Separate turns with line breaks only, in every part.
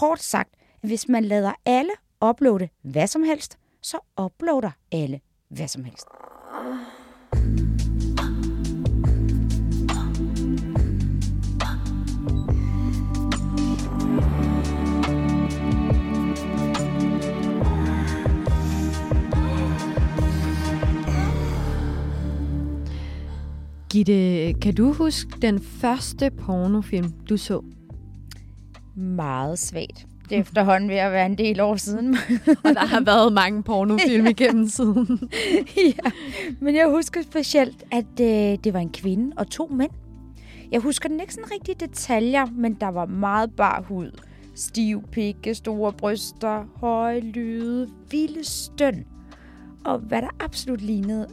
kort sagt, hvis man lader alle uploade hvad som helst, så uploader alle hvad som helst.
Gitte, kan du huske den første pornofilm, du så?
Meget svagt. Det er efterhånden ved at være en del år siden.
Og der har været mange pornofilm igennem siden.
ja, men jeg husker specielt, at øh, det var en kvinde og to mænd. Jeg husker den ikke sådan rigtig detaljer, men der var meget bar hud. Stiv pikke, store bryster, høje lyde, vilde støn. Og hvad der absolut lignede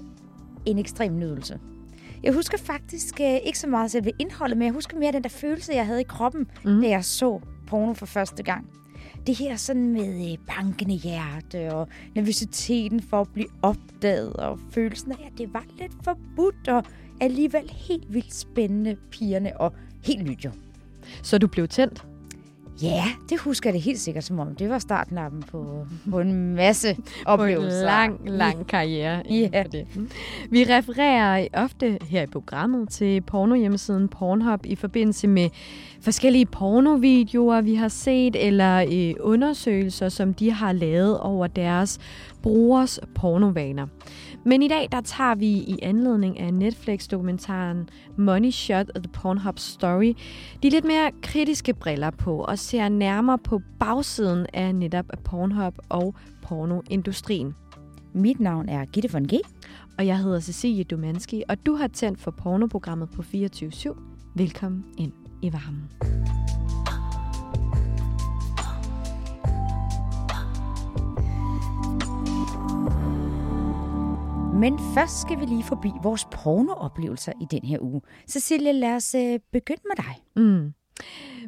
en ekstrem nydelse. Jeg husker faktisk øh, ikke så meget selve indholdet, men jeg husker mere den der følelse, jeg havde i kroppen, mm. da jeg så porno for første gang. Det her sådan med øh, bankende hjerte og nervøsiteten for at blive opdaget og følelsen af, at det var lidt forbudt og alligevel helt vildt spændende pigerne og helt nyt jo.
Så du blev tændt?
Ja, det husker jeg det helt sikkert som om. Det var startnappen på, på en masse oplevelser.
På en lang, lang karriere.
Ja.
Det. Vi refererer ofte her i programmet til pornohjemmesiden Pornhub i forbindelse med forskellige pornovideoer, vi har set, eller øh, undersøgelser, som de har lavet over deres brugers pornovaner. Men i dag, der tager vi i anledning af Netflix-dokumentaren Money Shot of the Pornhub Story de lidt mere kritiske briller på og ser nærmere på bagsiden af netop Pornhub og pornoindustrien.
Mit navn er Gitte von G.
Og jeg hedder Cecilie Dumanski, og du har tændt for pornoprogrammet på 24 Velkommen ind i varmen.
Men først skal vi lige forbi vores pornooplevelser i den her uge. Cecilie, lad os øh, begynde med dig.
Mm.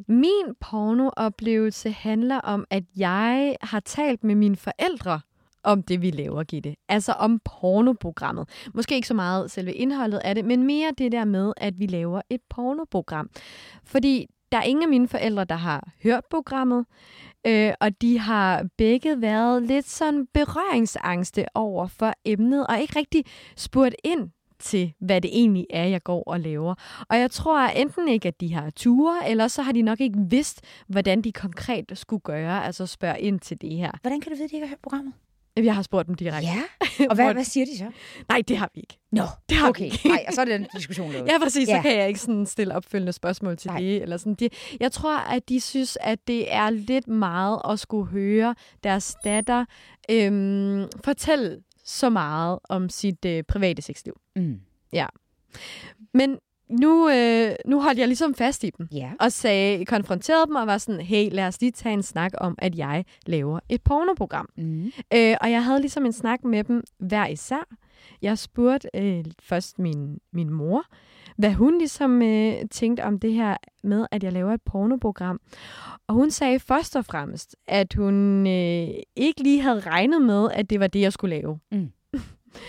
Min pornooplevelse handler om, at jeg har talt med mine forældre om det, vi laver, Gitte. Altså om pornoprogrammet. Måske ikke så meget selve indholdet af det, men mere det der med, at vi laver et pornoprogram. Fordi der er ingen af mine forældre, der har hørt programmet, øh, og de har begge været lidt sådan berøringsangste over for emnet, og ikke rigtig spurgt ind til, hvad det egentlig er, jeg går og laver. Og jeg tror enten ikke, at de har ture, eller så har de nok ikke vidst, hvordan de konkret skulle gøre, altså spørge ind til det her.
Hvordan kan du vide, at de ikke har hørt programmet?
Jeg har spurgt dem direkte.
Ja, og hvad, hvad siger de så?
Nej, det har vi ikke.
Nå,
det har
okay.
vi ikke.
Nej, og så er det en diskussion lavet.
Ja, præcis.
Ja.
Så kan jeg ikke sådan stille opfølgende spørgsmål til
Nej.
det. Eller sådan. De, jeg tror, at de synes, at det er lidt meget at skulle høre deres datter øhm, fortælle så meget om sit øh, private sexliv.
Mm.
Ja. Men nu, øh, nu holdt jeg ligesom fast i dem.
Ja.
Og sagde, konfronterede dem og var sådan, hey, lad os lige tage en snak om, at jeg laver et pornoprogram.
Mm.
Øh, og jeg havde ligesom en snak med dem hver især. Jeg spurgte øh, først min, min mor, hvad hun ligesom øh, tænkte om det her med, at jeg laver et pornoprogram. Og hun sagde først og fremmest, at hun øh, ikke lige havde regnet med, at det var det, jeg skulle lave.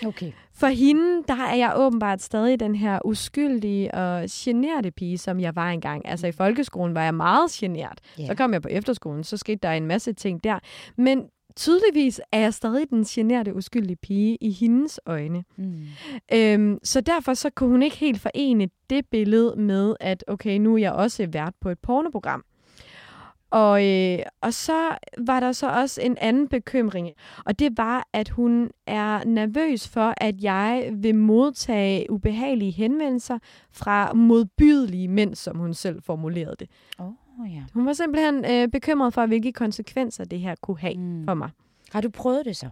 Okay.
For hende, der er jeg åbenbart stadig den her uskyldige og generte pige, som jeg var engang. Altså i folkeskolen var jeg meget genert.
Ja.
Så kom jeg på efterskolen, så skete der en masse ting der. Men tydeligvis er jeg stadig den generte, uskyldige pige i hendes øjne.
Mm.
Øhm, så derfor så kunne hun ikke helt forene det billede med, at okay, nu er jeg også vært på et pornoprogram. Og, øh, og så var der så også en anden bekymring, og det var, at hun er nervøs for, at jeg vil modtage ubehagelige henvendelser fra modbydelige mænd, som hun selv formulerede det.
Oh, ja.
Hun var simpelthen øh, bekymret for, hvilke konsekvenser det her kunne have
Mm.
for mig.
Har du prøvet det så?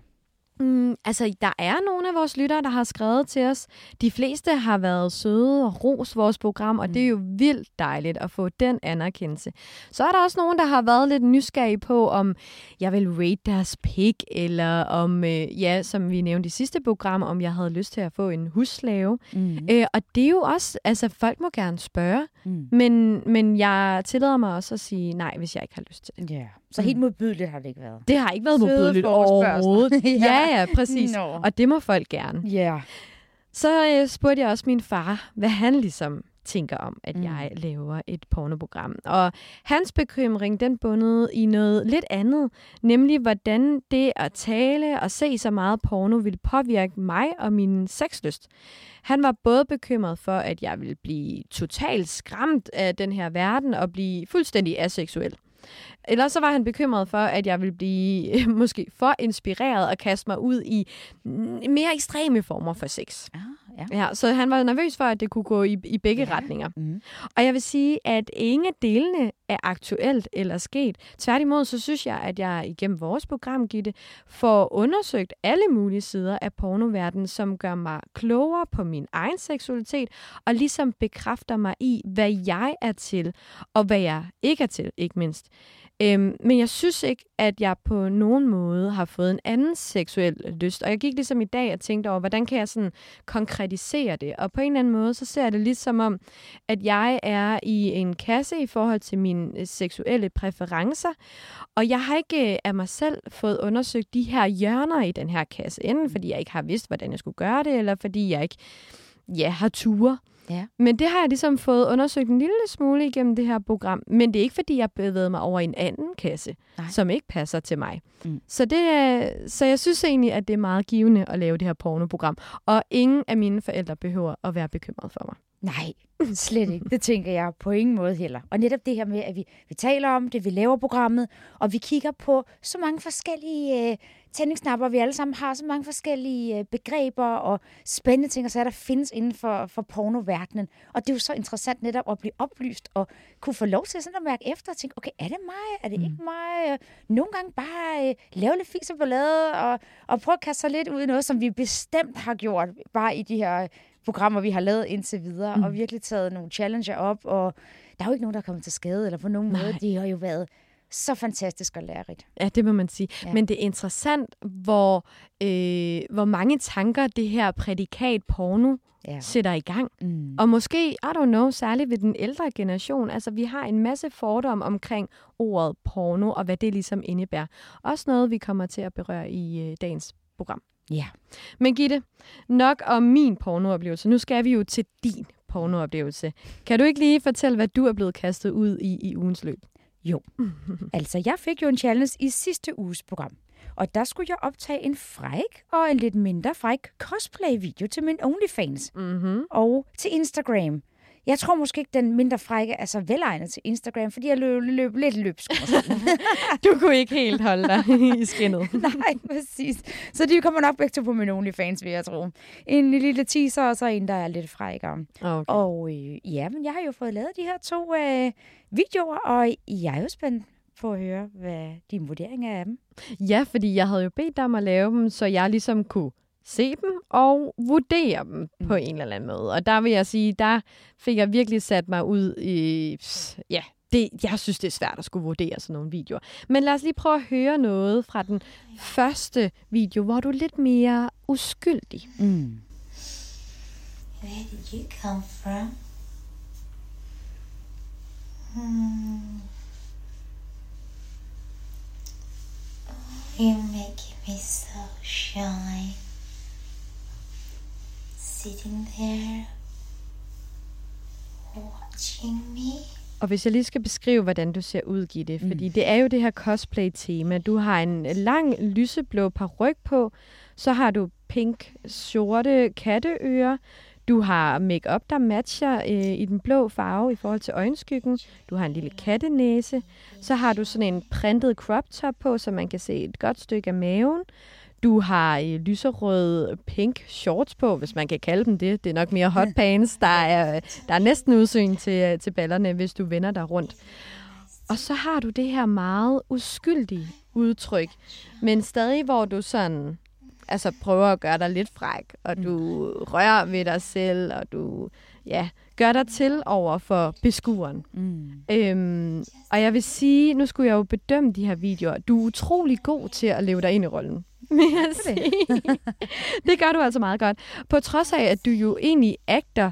Mm, altså, der er nogle af vores lyttere, der har skrevet til os. De fleste har været søde og ros vores program, og
Mm.
det er jo vildt dejligt at få den anerkendelse. Så er der også nogen, der har været lidt nysgerrige på, om jeg vil rate deres pick, eller om, øh, ja, som vi nævnte i sidste program, om jeg havde lyst til at få en husslave.
Mm.
Øh, og det er jo også, altså folk må gerne spørge,
Mm.
men, men jeg tillader mig også at sige nej, hvis jeg ikke har lyst til det.
Ja. Så helt modbydeligt har det ikke været.
Det har ikke været
Søde
modbydeligt overhovedet.
Ja.
ja, ja, præcis.
Nå.
Og det må folk gerne.
Ja.
Så øh, spurgte jeg også min far, hvad han ligesom tænker om, at
Mm.
mm. jeg laver et pornoprogram. Og hans bekymring, den bundede i noget lidt andet, nemlig hvordan det at tale og se så meget porno vil påvirke mig og min sexlyst. Han var både bekymret for, at jeg ville blive totalt skræmt af den her verden og blive fuldstændig aseksuel. Ellers så var han bekymret for, at jeg ville blive måske for inspireret og kaste mig ud i mere ekstreme former for sex.
Ah, ja.
Ja, så han var nervøs for, at det kunne gå i, i begge
Ja.
retninger.
Mm.
Og jeg vil sige, at ingen af delene er aktuelt eller sket. Tværtimod, så synes jeg, at jeg igennem vores program, Gitte, får undersøgt alle mulige sider af pornoverdenen, som gør mig klogere på min egen seksualitet, og ligesom bekræfter mig i, hvad jeg er til, og hvad jeg ikke er til, ikke mindst. Øhm, men jeg synes ikke, at jeg på nogen måde har fået en anden seksuel lyst. Og jeg gik ligesom i dag og tænkte over, hvordan kan jeg sådan konkretisere det? Og på en eller anden måde, så ser jeg det ligesom som om, at jeg er i en kasse i forhold til mine øh, seksuelle præferencer, og jeg har ikke øh, af mig selv fået undersøgt de her hjørner i den her kasse, enten fordi jeg ikke har vidst, hvordan jeg skulle gøre det, eller fordi jeg ikke ja, har ture.
Ja.
Men det har jeg ligesom fået undersøgt en lille smule igennem det her program. Men det er ikke, fordi jeg bevæger mig over en anden kasse,
Nej.
som ikke passer til mig.
Mm.
Så, det er, så jeg synes egentlig, at det er meget givende at lave det her pornoprogram. Og ingen af mine forældre behøver at være bekymret for mig.
Nej, slet ikke. Det tænker jeg på ingen måde heller. Og netop det her med, at vi, vi taler om det, vi laver programmet, og vi kigger på så mange forskellige øh, tændingsknapper, vi alle sammen har, så mange forskellige øh, begreber og spændende ting, og så er der findes inden for, for pornoverdenen. Og det er jo så interessant netop at blive oplyst og kunne få lov til sådan at mærke efter og tænke, okay, er det mig? Er det mm. ikke mig? Og nogle gange bare øh, lave lidt fis og ballade og, og prøve at kaste sig lidt ud i noget, som vi bestemt har gjort bare i de her programmer, vi har lavet indtil videre, mm. og virkelig taget nogle challenger op, og der er jo ikke nogen, der er kommet til skade, eller på nogen
Nej.
måde. Det har jo været så fantastisk og lærerigt.
Ja, det må man sige.
Ja.
Men det er interessant, hvor, øh, hvor mange tanker det her prædikat porno
Ja.
sætter i gang.
Mm.
Og måske, I don't know, særligt ved den ældre generation, altså vi har en masse fordom omkring ordet porno, og hvad det ligesom indebærer. Også noget, vi kommer til at berøre i øh, dagens program.
Ja.
Men Gitte, nok om min pornooplevelse. Nu skal vi jo til din pornooplevelse. Kan du ikke lige fortælle, hvad du er blevet kastet ud i i ugens løb?
Altså, jeg fik jo en challenge i sidste uges program. Og der skulle jeg optage en fræk og en lidt mindre fræk cosplay-video til min OnlyFans
Mm-hmm.
og til Instagram. Jeg tror måske ikke, den mindre frække er så velegnet til Instagram, fordi jeg løb, løb lidt løbsk.
Du kunne ikke helt holde dig i skinnet.
Nej, præcis. Så de kommer nok begge to på min OnlyFans, vil jeg tro. En lille teaser, og så en, der er lidt frækkere.
Okay.
Og øh, ja, men jeg har jo fået lavet de her to øh, videoer, og jeg er jo spændt på at høre, hvad din vurdering er af dem.
Ja, fordi jeg havde jo bedt dig om at lave dem, så jeg ligesom kunne se dem og vurdere dem mm. på en eller anden måde. Og der vil jeg sige, der fik jeg virkelig sat mig ud i... pss, Ja, det, jeg synes, det er svært at skulle vurdere sådan nogle videoer. Men lad os lige prøve at høre noget fra den første video, hvor du er lidt mere uskyldig.
Mm.
Where did you come from? Hmm. You're making me so shy. Sitting there, watching me.
Og hvis jeg lige skal beskrive, hvordan du ser ud, Gitte, fordi det er jo det her cosplay-tema. Du har en lang lyseblå paryk på, så har du pink sorte katteører, du har makeup der matcher øh, i den blå farve i forhold til øjenskyggen. Du har en lille kattenæse. Så har du sådan en printet crop top på, så man kan se et godt stykke af maven. Du har øh, lyserød pink shorts på, hvis man kan kalde dem det. Det er nok mere hot pants. Der er, der er næsten udsyn til, øh, til ballerne, hvis du vender dig rundt. Og så har du det her meget uskyldige udtryk, men stadig hvor du sådan altså prøver at gøre dig lidt fræk, og du rører ved dig selv, og du ja, gør dig til over for beskueren.
Mm.
Øhm, og jeg vil sige, nu skulle jeg jo bedømme de her videoer. Du er utrolig god til at leve dig ind i rollen. Vil jeg sige. det gør du altså meget godt. På trods af, at du jo egentlig agter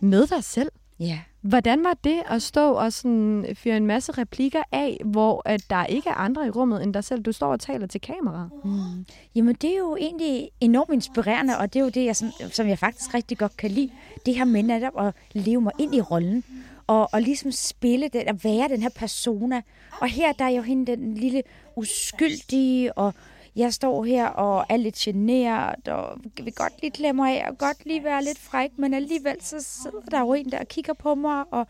med dig selv.
Ja,
Hvordan var det at stå og sådan fyre en masse replikker af, hvor at der ikke er andre i rummet end dig selv? Du står og taler til kameraet.
Mm. Jamen, det er jo egentlig enormt inspirerende, og det er jo det, jeg, som, som jeg faktisk rigtig godt kan lide. Det her med netop at leve mig ind i rollen, og, og ligesom spille det, at være den her persona. Og her der er jo hende den lille uskyldige, og jeg står her og er lidt generet, og vil godt lige klemme af, og godt lige være lidt fræk, men alligevel så sidder der jo en, der kigger på mig, og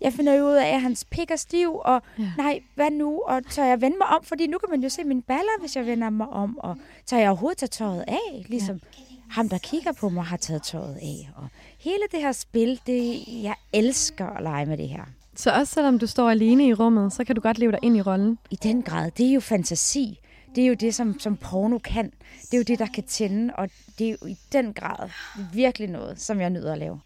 jeg finder jo ud af, at hans pik er stiv, og ja. nej, hvad nu? Og så jeg vende mig om, fordi nu kan man jo se mine baller, hvis jeg vender mig om, og så jeg overhovedet tager tøjet af, ligesom ja. ham, der kigger på mig, har taget tøjet af. Og hele det her spil, det, jeg elsker at lege med det her.
Så også selvom du står alene i rummet, så kan du godt leve dig ind i rollen?
I den grad. Det er jo fantasi det er jo det, som, som porno kan. Det er jo det, der kan tænde, og det er jo i den grad virkelig noget, som jeg nyder at lave.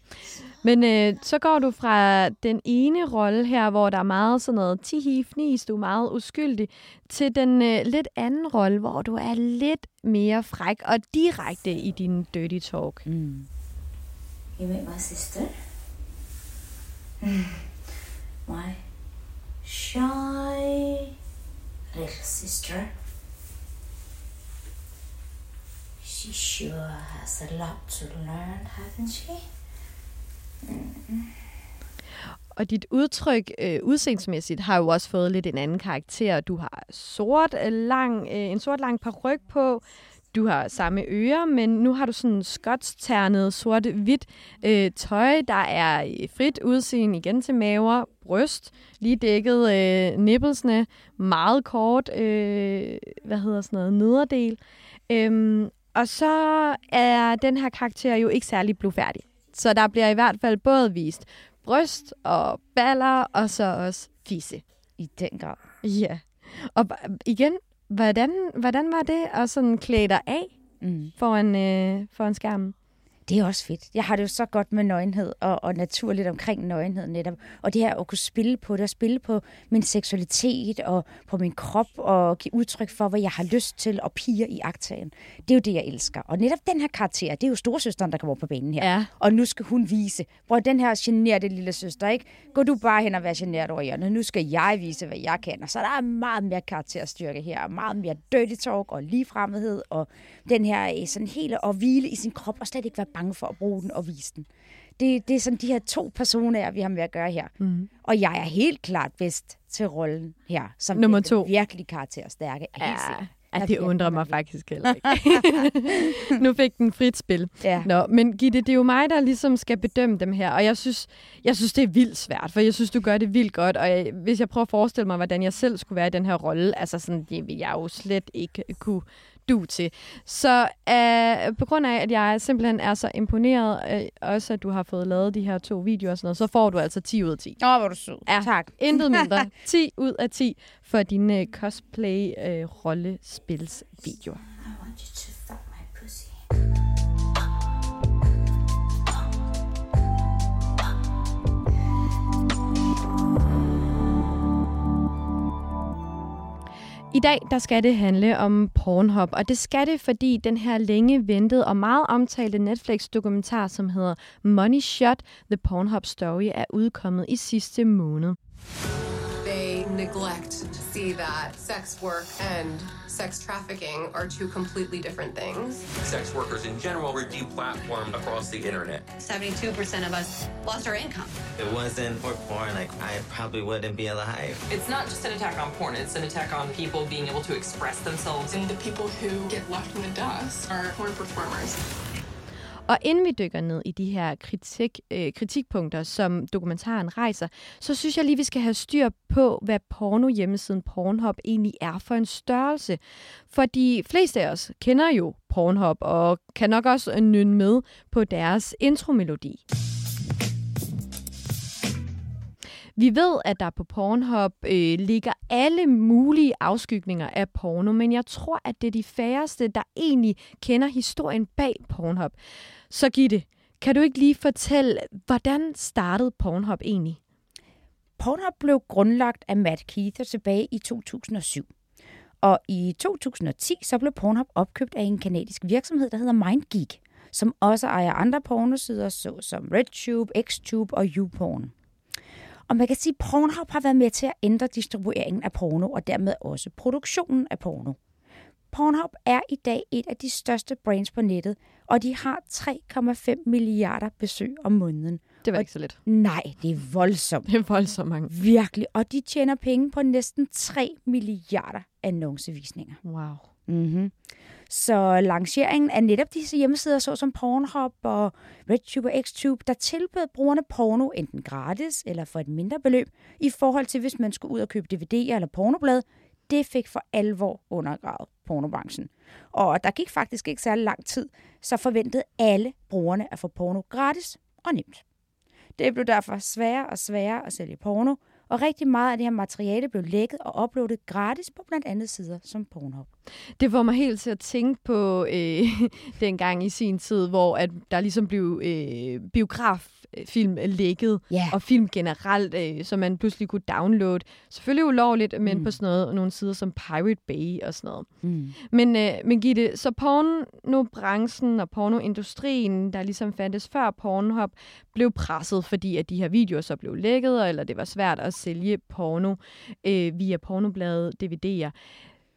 Men øh, så går du fra den ene rolle her, hvor der er meget sådan noget tihi fnis, du er meget uskyldig, til den øh, lidt anden rolle, hvor du er lidt mere fræk og direkte i din dirty talk. Mm.
You met my sister? Mm. My shy little sister. She sure has a lot to learn, hasn't she?
Mm. Og dit udtryk øh, udseendsmæssigt har jo også fået lidt en anden karakter. Du har sort, øh, lang, øh, en sort lang paryk på, du har samme ører, men nu har du sådan skotsternet sort-hvidt øh, tøj. Der er øh, frit udseende igen til maver, bryst, lige dækket øh, nippelsene, meget kort, øh, hvad hedder sådan noget, nederdel. Øhm, og så er den her karakter jo ikke særlig blufærdig. Så der bliver i hvert fald både vist bryst og baller, og så også fisse.
I den grad.
Ja. Og igen, hvordan, hvordan var det at sådan klæde dig af mm. foran, øh, foran skærmen?
Det er også fedt. Jeg har det jo så godt med nøgenhed og, og naturligt omkring nøgenhed netop. Og det her at kunne spille på det, og spille på min seksualitet og på min krop og give udtryk for, hvad jeg har lyst til og piger i aktagen. Det er jo det, jeg elsker. Og netop den her karakter, det er jo storesøsteren, der kommer på banen her. Ja. Og nu skal hun vise, hvor den her generede lille søster, ikke? Gå du bare hen og være generet over hjørnet. Nu skal jeg vise, hvad jeg kan. Og så der er meget mere karakterstyrke her, meget mere dirty talk og ligefremhed, og den her øh, sådan hele at hvile i sin krop og slet ikke være bange for at bruge den og vise den. Det, det er sådan de her to personer, vi har med at gøre her. Mm. Og jeg er helt klart bedst til rollen her, som
Nummer to.
virkelig karakterstærke.
Ja. Ja, det undrer mig faktisk heller ikke. nu fik den frit spil. Ja. Nå, men Gitte, det er jo mig, der ligesom skal bedømme dem her, og jeg synes, jeg synes, det er vildt svært, for jeg synes, du gør det vildt godt, og jeg, hvis jeg prøver at forestille mig, hvordan jeg selv skulle være i den her rolle, altså sådan, det vil jeg jo slet ikke kunne du til. Så øh, på grund af, at jeg simpelthen er så imponeret, øh, også at du har fået lavet de her to videoer og sådan noget, så får du altså 10 ud af 10.
Åh, oh, hvor du sød.
Ja, tak. Intet mindre. 10 ud af 10 for dine cosplay-rollespils-videoer. Øh, I want you to fuck my pussy. I dag der skal det handle om Pornhub, og det skal det, fordi den her længe ventede og meget omtalte Netflix-dokumentar, som hedder Money Shot, The Pornhub Story, er udkommet i sidste måned. They neglect to see that sex work and sex trafficking are two completely different things. Sex workers in general were deplatformed across the internet. 72% of us lost our income. If it wasn't for porn, like I probably wouldn't be alive. It's not just an attack on porn, it's an attack on people being able to express themselves. And the people who get left in the dust are porn performers. Og inden vi dykker ned i de her kritik, øh, kritikpunkter, som dokumentaren rejser, så synes jeg lige, vi skal have styr på, hvad porno-hjemmesiden Pornhub egentlig er for en størrelse. For de fleste af os kender jo Pornhub og kan nok også nynne med på deres intromelodi. Vi ved, at der på Pornhub øh, ligger alle mulige afskygninger af porno, men jeg tror, at det er de færreste, der egentlig kender historien bag Pornhub. Så Gitte, kan du ikke lige fortælle, hvordan startede Pornhub egentlig?
Pornhub blev grundlagt af Matt Keither tilbage i 2007. Og i 2010 så blev Pornhub opkøbt af en kanadisk virksomhed, der hedder MindGeek, som også ejer andre pornosider, såsom RedTube, Xtube og YouPorn. Og man kan sige, at Pornhub har været med til at ændre distribueringen af porno, og dermed også produktionen af porno. Pornhub er i dag et af de største brands på nettet, og de har 3,5 milliarder besøg om måneden.
Det var ikke så lidt.
Nej, det er voldsomt.
Det er voldsomt mange.
Virkelig. Og de tjener penge på næsten 3 milliarder annoncevisninger.
Wow.
Mm-hmm. Så lanceringen af netop disse hjemmesider, såsom Pornhub og RedTube og Xtube, der tilbød brugerne porno enten gratis eller for et mindre beløb, i forhold til hvis man skulle ud og købe DVD'er eller pornoblad, det fik for alvor undergravet pornobranchen. Og der gik faktisk ikke særlig lang tid, så forventede alle brugerne at få porno gratis og nemt. Det blev derfor sværere og sværere at sælge porno, og rigtig meget af det her materiale blev lækket og uploadet gratis på blandt andet sider som Pornhub.
Det får mig helt til at tænke på øh, den gang i sin tid, hvor at der ligesom blev øh, biograffilm lækket,
Ja.
og film generelt, øh, som man pludselig kunne downloade. Selvfølgelig ulovligt, men
Mm.
på sådan noget, nogle sider som Pirate Bay og sådan noget.
Mm.
Men, øh, men Gitte, så pornobranchen og pornoindustrien, der ligesom fandtes før Pornhub, blev presset, fordi at de her videoer så blev lækket, eller det var svært at sælge porno øh, via pornobladet, DVD'er.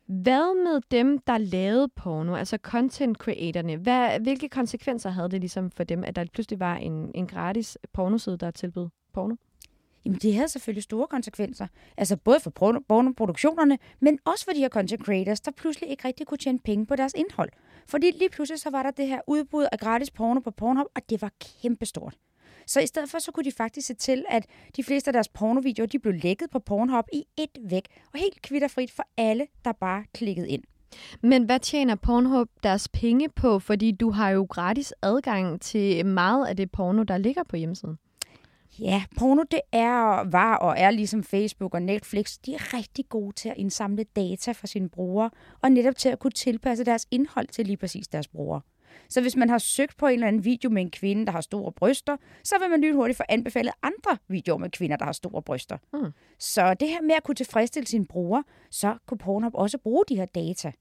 Hvad med dem, der lavede porno, altså content creatorne? Hvad, hvilke konsekvenser havde det ligesom for dem, at der pludselig var en, en gratis pornoside, der tilbød porno?
Jamen, det havde selvfølgelig store konsekvenser. Altså både for pornoproduktionerne, men også for de her content creators, der pludselig ikke rigtig kunne tjene penge på deres indhold. Fordi lige pludselig så var der det her udbud af gratis porno på Pornhub, og det var kæmpestort. Så i stedet for, så kunne de faktisk se til, at de fleste af deres pornovideoer, de blev lækket på Pornhub i et væk, og helt kvitterfrit for alle, der bare klikkede ind.
Men hvad tjener Pornhub deres penge på? Fordi du har jo gratis adgang til meget af det porno, der ligger på hjemmesiden.
Ja, porno det er, var og er ligesom Facebook og Netflix. De er rigtig gode til at indsamle data fra sine brugere, og netop til at kunne tilpasse deres indhold til lige præcis deres brugere. Så hvis man har søgt på en eller anden video med en kvinde, der har store bryster, så vil man lynhurtigt få anbefalet andre videoer med kvinder, der har store bryster.
Mm.
Så det her med at kunne tilfredsstille sine brugere, så kunne Pornhub også bruge de her data.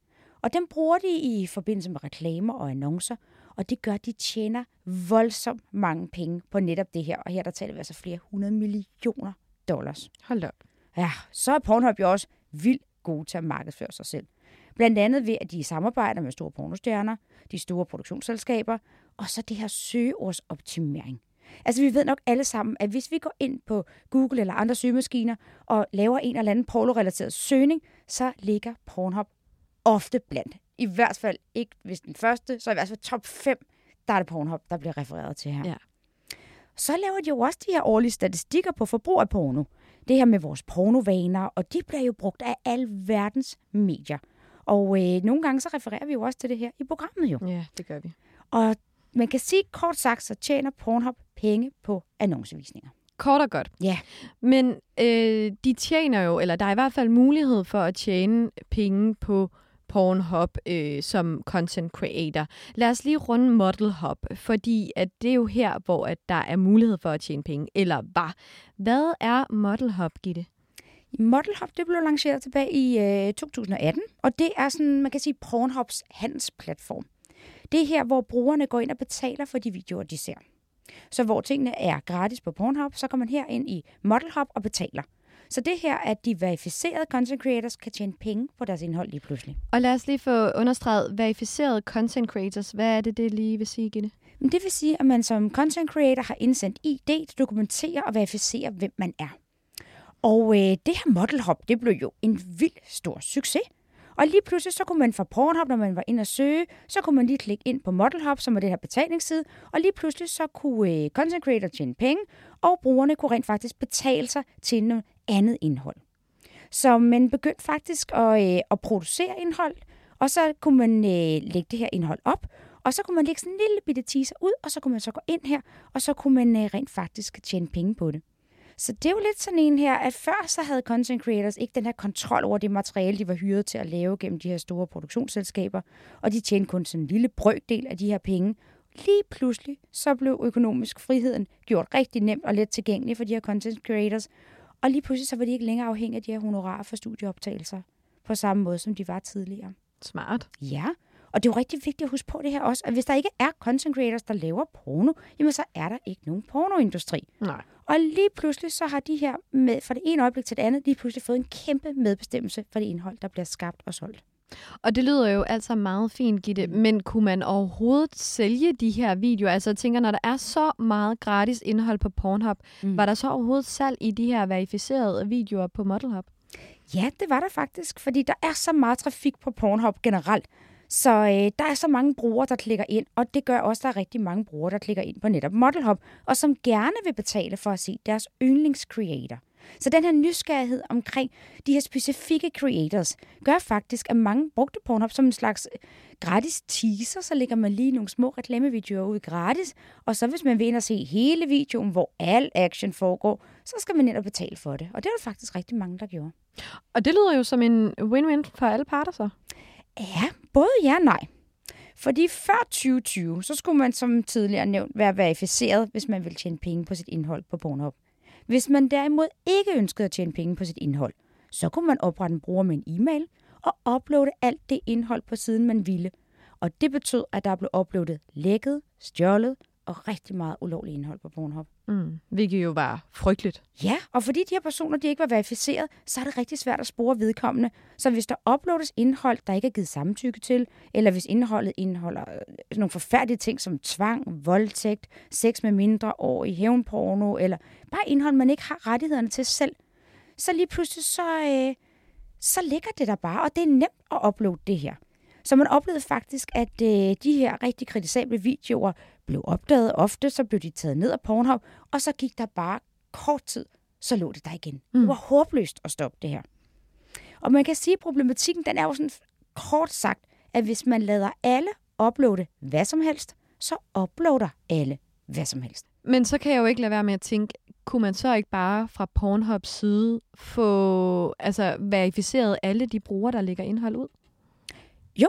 Og dem bruger de i forbindelse med reklamer og annoncer, og det gør, at de tjener voldsomt mange penge på netop det her. Og her der taler vi altså flere hundrede millioner dollars.
Hold op.
Ja, så er Pornhub jo også vildt gode til at markedsføre sig selv. Blandt andet ved, at de samarbejder med store pornostjerner, de store produktionsselskaber, og så det her søgeordsoptimering. Altså vi ved nok alle sammen, at hvis vi går ind på Google eller andre søgemaskiner og laver en eller anden pornorelateret søgning, så ligger Pornhub ofte blandt. I hvert fald ikke hvis den første, så i hvert fald top 5, der er det Pornhub, der bliver refereret til her.
Ja.
Så laver de jo også de her årlige statistikker på forbrug af porno. Det her med vores pornovaner, og de bliver jo brugt af al verdens medier. Og øh, nogle gange så refererer vi jo også til det her i programmet jo.
Ja, det gør vi.
Og man kan sige kort sagt, så tjener Pornhub penge på annoncevisninger.
Kort og godt.
Ja.
Men øh, de tjener jo, eller der er i hvert fald mulighed for at tjene penge på Pornhub øh, som content creator. Lad os lige runde Model Hub, fordi at det er jo her, hvor at der er mulighed for at tjene penge, eller var. Hvad er Model Hub, Gitte?
Model Hub det blev lanceret tilbage i øh, 2018, og det er sådan, man kan sige, Pornhubs handelsplatform. Det er her, hvor brugerne går ind og betaler for de videoer, de ser. Så hvor tingene er gratis på Pornhub, så går man her ind i Model Hub og betaler. Så det her, at de verificerede content creators kan tjene penge på deres indhold lige pludselig.
Og lad os lige få understreget verificerede content creators. Hvad er det, det lige vil sige, Gitte?
Men det vil sige, at man som content creator har indsendt ID til at dokumentere og verificere, hvem man er. Og øh, det her Model Hub, det blev jo en vild stor succes. Og lige pludselig, så kunne man fra Pornhub, når man var inde og søge, så kunne man lige klikke ind på Model Hub, som var det her betalingsside, og lige pludselig så kunne øh, content creator tjene penge, og brugerne kunne rent faktisk betale sig til noget andet indhold. Så man begyndte faktisk at, øh, at producere indhold, og så kunne man øh, lægge det her indhold op, og så kunne man lægge sådan en lille bitte teaser ud, og så kunne man så gå ind her, og så kunne man øh, rent faktisk tjene penge på det. Så det er jo lidt sådan en her, at før så havde content creators ikke den her kontrol over det materiale, de var hyret til at lave gennem de her store produktionsselskaber, og de tjente kun sådan en lille brøkdel af de her penge. Lige pludselig så blev økonomisk friheden gjort rigtig nemt og let tilgængelig for de her content creators, og lige pludselig så var de ikke længere afhængige af de her honorarer for studieoptagelser, på samme måde som de var tidligere.
Smart.
Ja, og det er jo rigtig vigtigt at huske på det her også, at hvis der ikke er content creators, der laver porno, jamen så er der ikke nogen pornoindustri.
Nej.
Og lige pludselig så har de her, med, fra det ene øjeblik til det andet, lige pludselig fået en kæmpe medbestemmelse for det indhold, der bliver skabt og solgt.
Og det lyder jo altså meget fint, Gitte, men kunne man overhovedet sælge de her videoer? Altså jeg tænker, når der er så meget gratis indhold på Pornhub, mm. var der så overhovedet salg i de her verificerede videoer på Modelhub?
Ja, det var der faktisk, fordi der er så meget trafik på Pornhub generelt. Så øh, der er så mange brugere, der klikker ind, og det gør også, at der er rigtig mange brugere, der klikker ind på netop Modelhub, og som gerne vil betale for at se deres yndlingscreator. Så den her nysgerrighed omkring de her specifikke creators, gør faktisk, at mange brugte Pornhub som en slags øh, gratis teaser, så lægger man lige nogle små reklamevideoer ud gratis, og så hvis man vil ind og se hele videoen, hvor al action foregår, så skal man ind og betale for det. Og det er der faktisk rigtig mange, der gjorde.
Og det lyder jo som en win-win for alle parter så.
Ja, både ja og nej. Fordi før 2020, så skulle man som tidligere nævnt være verificeret, hvis man ville tjene penge på sit indhold på Pornhub. Hvis man derimod ikke ønskede at tjene penge på sit indhold, så kunne man oprette en bruger med en e-mail og uploade alt det indhold på siden, man ville. Og det betød, at der blev uploadet lækket, stjålet og rigtig meget ulovligt indhold på Pornhub.
Mm, hvilket jo var frygteligt.
Ja, og fordi de her personer de ikke var verificeret, så er det rigtig svært at spore vedkommende. Så hvis der uploades indhold, der ikke er givet samtykke til, eller hvis indholdet indeholder øh, nogle forfærdelige ting som tvang, voldtægt, sex med mindre år i hævnporno, eller bare indhold, man ikke har rettighederne til selv, så lige pludselig så, øh, så ligger det der bare, og det er nemt at uploade det her. Så man oplevede faktisk, at øh, de her rigtig kritisable videoer blev opdaget ofte, så blev de taget ned af Pornhub, og så gik der bare kort tid, så lå det der igen. Mm. Det var håbløst at stoppe det her. Og man kan sige, at problematikken den er jo sådan kort sagt, at hvis man lader alle uploade hvad som helst, så uploader alle hvad som helst.
Men så kan jeg jo ikke lade være med at tænke, kunne man så ikke bare fra Pornhubs side få altså, verificeret alle de brugere, der lægger indhold ud?
Jo,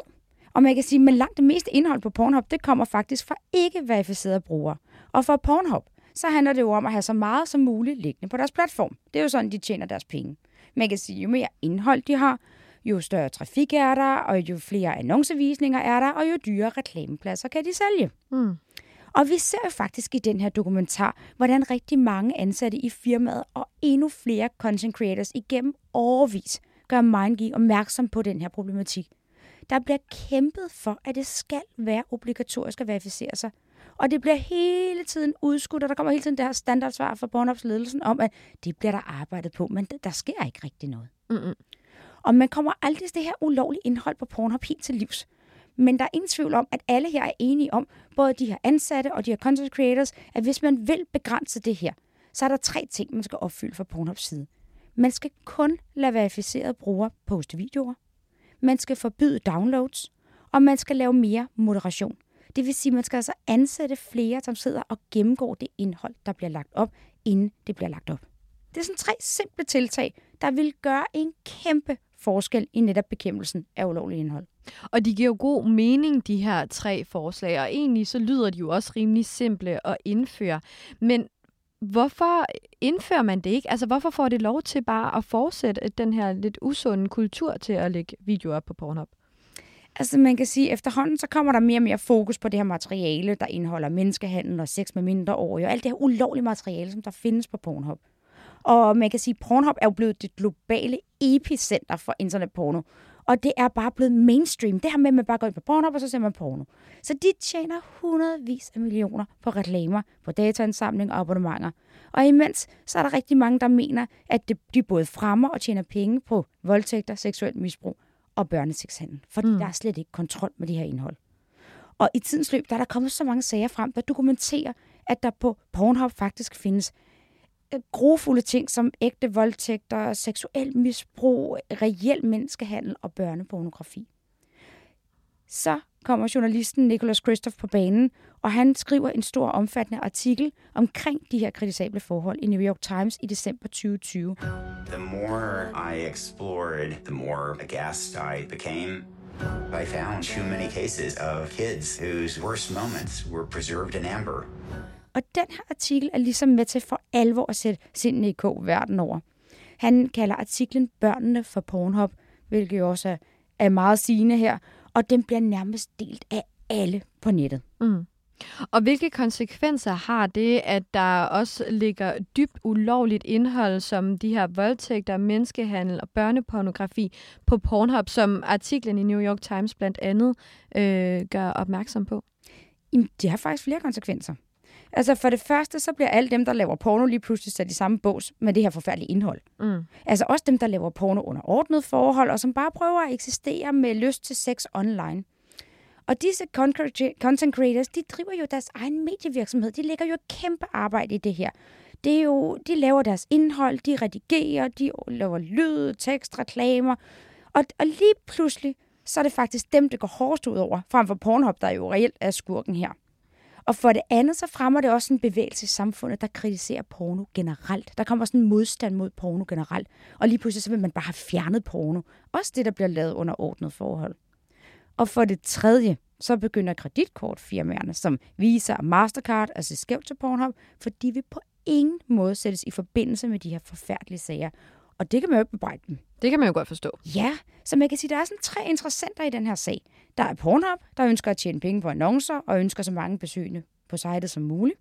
og man kan sige, at langt det meste indhold på Pornhub, det kommer faktisk fra ikke verificerede brugere. Og for Pornhub, så handler det jo om at have så meget som muligt liggende på deres platform. Det er jo sådan, de tjener deres penge. Man kan sige, jo mere indhold de har, jo større trafik er der, og jo flere annoncevisninger er der, og jo dyrere reklamepladser kan de sælge. Mm. Og vi ser jo faktisk i den her dokumentar, hvordan rigtig mange ansatte i firmaet og endnu flere content creators igennem overvis gør MindGeek opmærksom på den her problematik. Der bliver kæmpet for, at det skal være obligatorisk at verificere sig. Og det bliver hele tiden udskudt, og der kommer hele tiden det her standardsvar fra Bornholms ledelsen om, at det bliver der arbejdet på, men der sker ikke rigtig noget. Mm-hmm. Og man kommer aldrig det her ulovlige indhold på Pornhub helt til livs. Men der er ingen tvivl om, at alle her er enige om, både de her ansatte og de her content creators, at hvis man vil begrænse det her, så er der tre ting, man skal opfylde fra Pornhubs side. Man skal kun lade verificerede brugere poste videoer man skal forbyde downloads, og man skal lave mere moderation. Det vil sige, at man skal altså ansætte flere, som sidder og gennemgår det indhold, der bliver lagt op, inden det bliver lagt op. Det er sådan tre simple tiltag, der vil gøre en kæmpe forskel i netop bekæmpelsen af ulovlig indhold.
Og de giver jo god mening, de her tre forslag, og egentlig så lyder de jo også rimelig simple at indføre. Men hvorfor indfører man det ikke? Altså, hvorfor får det lov til bare at fortsætte øh, den her lidt usunde kultur til at lægge videoer op på Pornhub?
Altså, man kan sige, at efterhånden så kommer der mere og mere fokus på det her materiale, der indeholder menneskehandel og sex med mindreårige, og alt det her ulovlige materiale, som der findes på Pornhub. Og man kan sige, at Pornhub er jo blevet det globale epicenter for internetporno. Og det er bare blevet mainstream. Det her med, at man bare går ind på Pornhub, og så ser man porno. Så de tjener hundredvis af millioner på reklamer, på dataansamling og abonnementer. Og imens, så er der rigtig mange, der mener, at de både fremmer og tjener penge på voldtægter, seksuelt misbrug og børnesexhandel. Fordi mm. der er slet ikke kontrol med det her indhold. Og i tidens løb, der er der kommet så mange sager frem, der dokumenterer, at der på Pornhub faktisk findes Øh, grofulde ting som ægte voldtægter, seksuel misbrug, reel menneskehandel og børnepornografi. Så kommer journalisten Nicholas Christoph på banen, og han skriver en stor omfattende artikel omkring de her kritisable forhold i New York Times i december 2020.
The more I explored, the more aghast I became. I found too many cases of kids whose worst moments were preserved in amber.
Og den her artikel er ligesom med til for alvor at sætte sindene i kog verden over. Han kalder artiklen Børnene for Pornhub, hvilket jo også er, er meget sigende her, og den bliver nærmest delt af alle på nettet. Mm.
Og hvilke konsekvenser har det, at der også ligger dybt ulovligt indhold, som de her voldtægter, menneskehandel og børnepornografi på Pornhub, som artiklen i New York Times blandt andet øh, gør opmærksom på?
Jamen, det har faktisk flere konsekvenser. Altså for det første, så bliver alle dem, der laver porno, lige pludselig sat i samme bås med det her forfærdelige indhold.
Mm.
Altså også dem, der laver porno under ordnet forhold, og som bare prøver at eksistere med lyst til sex online. Og disse content creators, de driver jo deres egen medievirksomhed. De lægger jo kæmpe arbejde i det her. Det er jo, de laver deres indhold, de redigerer, de laver lyd, tekst, reklamer. Og, og lige pludselig, så er det faktisk dem, det går hårdest ud over, frem for Pornhub, der jo reelt er skurken her. Og for det andet, så fremmer det også en bevægelse i samfundet, der kritiserer porno generelt. Der kommer sådan en modstand mod porno generelt. Og lige pludselig så vil man bare have fjernet porno. Også det, der bliver lavet under ordnet forhold. Og for det tredje, så begynder kreditkortfirmaerne som Visa og Mastercard at se skævt til Pornhub, for de vil på ingen måde sættes i forbindelse med de her forfærdelige sager. Og det kan man jo ikke bebrejde dem.
Det kan man jo godt forstå.
Ja, så man kan sige, at der er sådan tre interessenter i den her sag. Der er Pornhub, der ønsker at tjene penge på annoncer og ønsker så mange besøgende på sitet som muligt.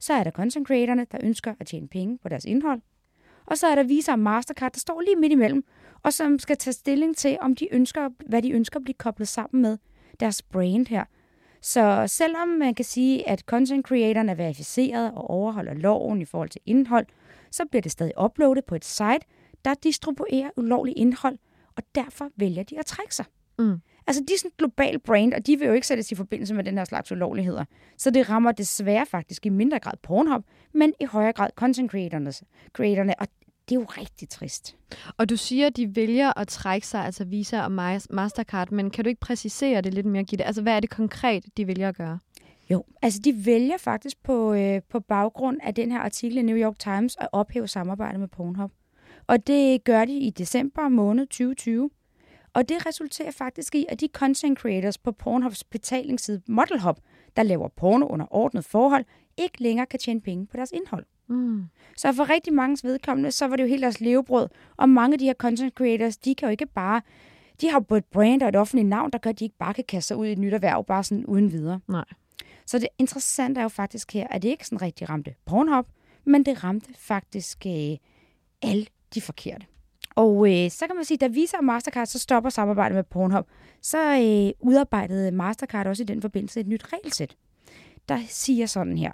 Så er der content creatorerne, der ønsker at tjene penge på deres indhold. Og så er der Visa og Mastercard, der står lige midt imellem, og som skal tage stilling til, om de ønsker, hvad de ønsker at blive koblet sammen med deres brand her. Så selvom man kan sige, at content creatorne er verificeret og overholder loven i forhold til indhold, så bliver det stadig uploadet på et site, der distribuerer ulovlig indhold, og derfor vælger de at trække sig.
Mm.
Altså, de er sådan en global brand, og de vil jo ikke sættes i forbindelse med den her slags ulovligheder. Så det rammer desværre faktisk i mindre grad Pornhub, men i højere grad content creatorerne, og det er jo rigtig trist.
Og du siger, at de vælger at trække sig, altså Visa og Mastercard, men kan du ikke præcisere det lidt mere, Gitte? Altså, hvad er det konkret, de vælger at gøre?
Jo, altså de vælger faktisk på, øh, på baggrund af den her artikel i New York Times at ophæve samarbejdet med Pornhub. Og det gør de i december måned 2020. Og det resulterer faktisk i, at de content creators på Pornhubs betalingsside Modelhub, der laver porno under ordnet forhold, ikke længere kan tjene penge på deres indhold.
Mm.
Så for rigtig mange vedkommende, så var det jo helt deres levebrød. Og mange af de her content creators, de kan jo ikke bare... De har jo både et brand og et offentligt navn, der gør, at de ikke bare kan kaste sig ud i et nyt erhverv, bare sådan uden videre.
Nej.
Så det interessante er jo faktisk her, at det ikke sådan rigtig ramte Pornhub, men det ramte faktisk øh, alle de forkerte. Og øh, så kan man sige, da Visa og Mastercard så stopper samarbejdet med Pornhub, så øh, udarbejdede Mastercard også i den forbindelse et nyt regelsæt, der siger sådan her,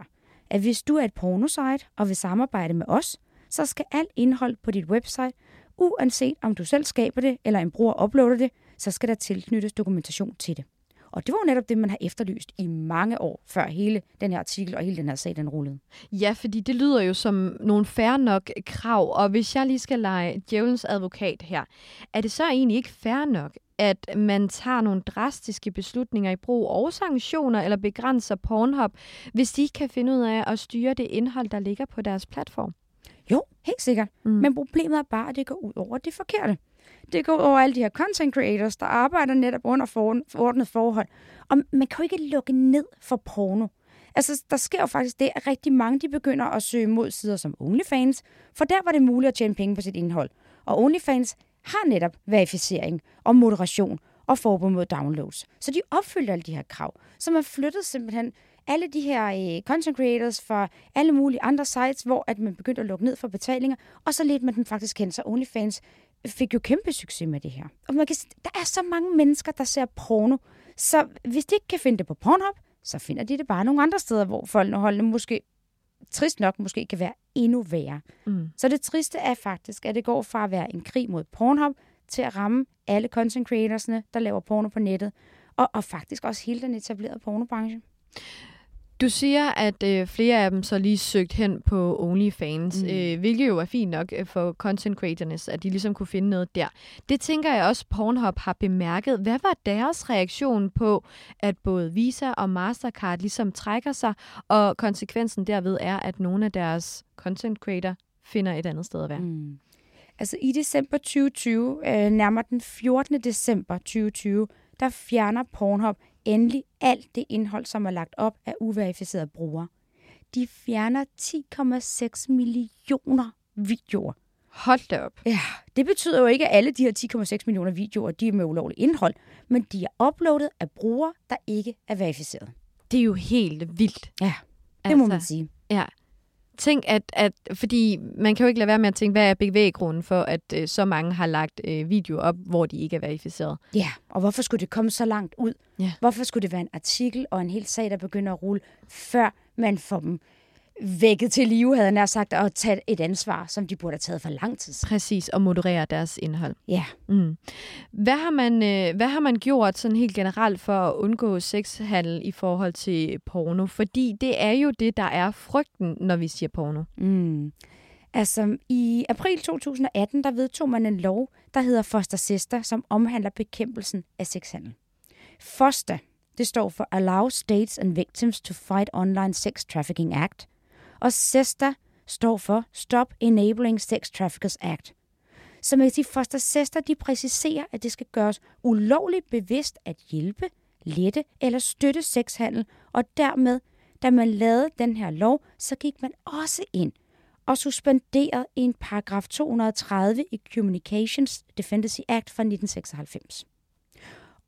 at hvis du er et pornosite og vil samarbejde med os, så skal alt indhold på dit website, uanset om du selv skaber det eller en bruger uploader det, så skal der tilknyttes dokumentation til det. Og det var jo netop det, man har efterlyst i mange år, før hele den her artikel og hele den her sag, den rullede.
Ja, fordi det lyder jo som nogle færre nok krav, og hvis jeg lige skal lege djævelens advokat her, er det så egentlig ikke fair nok, at man tager nogle drastiske beslutninger i brug og sanktioner eller begrænser Pornhub, hvis de ikke kan finde ud af at styre det indhold, der ligger på deres platform?
Jo, helt sikkert. Mm. Men problemet er bare, at det går ud over det forkerte. Det går over alle de her content creators, der arbejder netop under forordnet forhold. Og man kan jo ikke lukke ned for porno. Altså, der sker jo faktisk det, at rigtig mange de begynder at søge mod sider som OnlyFans, for der var det muligt at tjene penge på sit indhold. Og OnlyFans har netop verificering og moderation og forbud mod downloads. Så de opfylder alle de her krav. Så man flyttede simpelthen alle de her øh, content creators fra alle mulige andre sites, hvor at man begyndte at lukke ned for betalinger, og så lidt man den faktisk kendte sig OnlyFans fik jo kæmpe succes med det her. Og man kan, der er så mange mennesker, der ser porno, så hvis de ikke kan finde det på Pornhub, så finder de det bare nogle andre steder, hvor forholdene måske, trist nok, måske kan være endnu værre. Mm. Så det triste er faktisk, at det går fra at være en krig mod Pornhub, til at ramme alle content creatorsne, der laver porno på nettet, og, og faktisk også hele den etablerede pornobranche.
Du siger, at øh, flere af dem så lige søgt hen på OnlyFans, mm. øh, hvilket jo er fint nok øh, for content creators, at de ligesom kunne finde noget der. Det tænker jeg også, Pornhub har bemærket. Hvad var deres reaktion på, at både Visa og Mastercard ligesom trækker sig, og konsekvensen derved er, at nogle af deres content creator finder et andet sted at være? Mm.
Altså i december 2020, øh, nærmere den 14. december 2020, der fjerner Pornhub endelig alt det indhold, som er lagt op af uverificerede brugere. De fjerner 10,6 millioner videoer.
Hold da op.
Ja, det betyder jo ikke, at alle de her 10,6 millioner videoer, de er med ulovligt indhold, men de er uploadet af brugere, der ikke er verificeret.
Det er jo helt vildt.
Ja, det må man sige.
Ja. Tænk, at, at, fordi man kan jo ikke lade være med at tænke, hvad er bevæggrunden for, at øh, så mange har lagt øh, video op, hvor de ikke er verificeret?
Ja, og hvorfor skulle det komme så langt ud?
Ja.
Hvorfor skulle det være en artikel og en hel sag, der begynder at rulle, før man får dem vækket til live, havde nær sagt, og tage et ansvar, som de burde have taget for lang tid.
Præcis, og moderere deres indhold.
Ja,
Mm. Hvad, har man, øh, hvad har man gjort sådan helt generelt for at undgå sexhandel i forhold til porno? Fordi det er jo det, der er frygten, når vi siger porno.
Mm. Altså, i april 2018, der vedtog man en lov, der hedder Foster Sister, som omhandler bekæmpelsen af sexhandel. FOSTA, det står for Allow States and Victims to Fight Online Sex Trafficking Act, og SESTA står for Stop Enabling Sex Traffickers Act. Så man kan sige, Foster Sester de præciserer, at det skal gøres ulovligt bevidst at hjælpe, lette eller støtte sexhandel, og dermed, da man lavede den her lov, så gik man også ind og suspenderede en paragraf 230 i Communications Dependency Act fra 1996.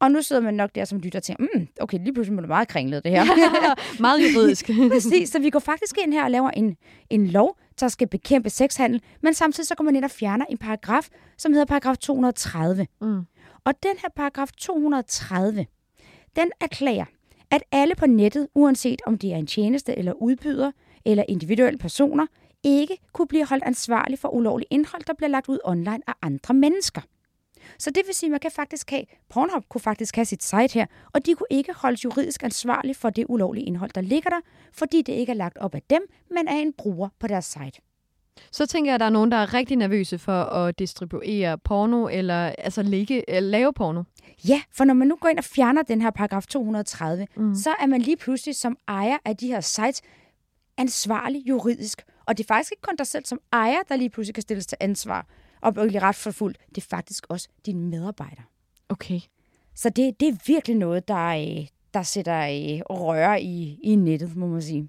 Og nu sidder man nok der som lytter til, mm, okay, lige pludselig er det meget kringlet det her.
Meget juridisk.
Præcis, så vi går faktisk ind her og laver en, en lov, der skal bekæmpe sexhandel, men samtidig så går man ind og fjerner en paragraf, som hedder paragraf 230.
Mm.
Og den her paragraf 230, den erklærer, at alle på nettet, uanset om det er en tjeneste eller udbyder eller individuelle personer, ikke kunne blive holdt ansvarlig for ulovlig indhold, der bliver lagt ud online af andre mennesker. Så det vil sige, at man kan faktisk have, Pornhub kunne faktisk have sit site her, og de kunne ikke holdes juridisk ansvarlig for det ulovlige indhold, der ligger der, fordi det ikke er lagt op af dem, men af en bruger på deres site.
Så tænker jeg, at der er nogen, der er rigtig nervøse for at distribuere porno, eller altså ligge, eller lave porno.
Ja, for når man nu går ind og fjerner den her paragraf 230, mm. så er man lige pludselig som ejer af de her sites ansvarlig juridisk. Og det er faktisk ikke kun dig selv som ejer, der lige pludselig kan stilles til ansvar og blive ret forfulgt. Det er faktisk også dine medarbejdere.
Okay.
Så det, det er virkelig noget, der, øh, der sætter øh, røre i, i nettet, må man sige.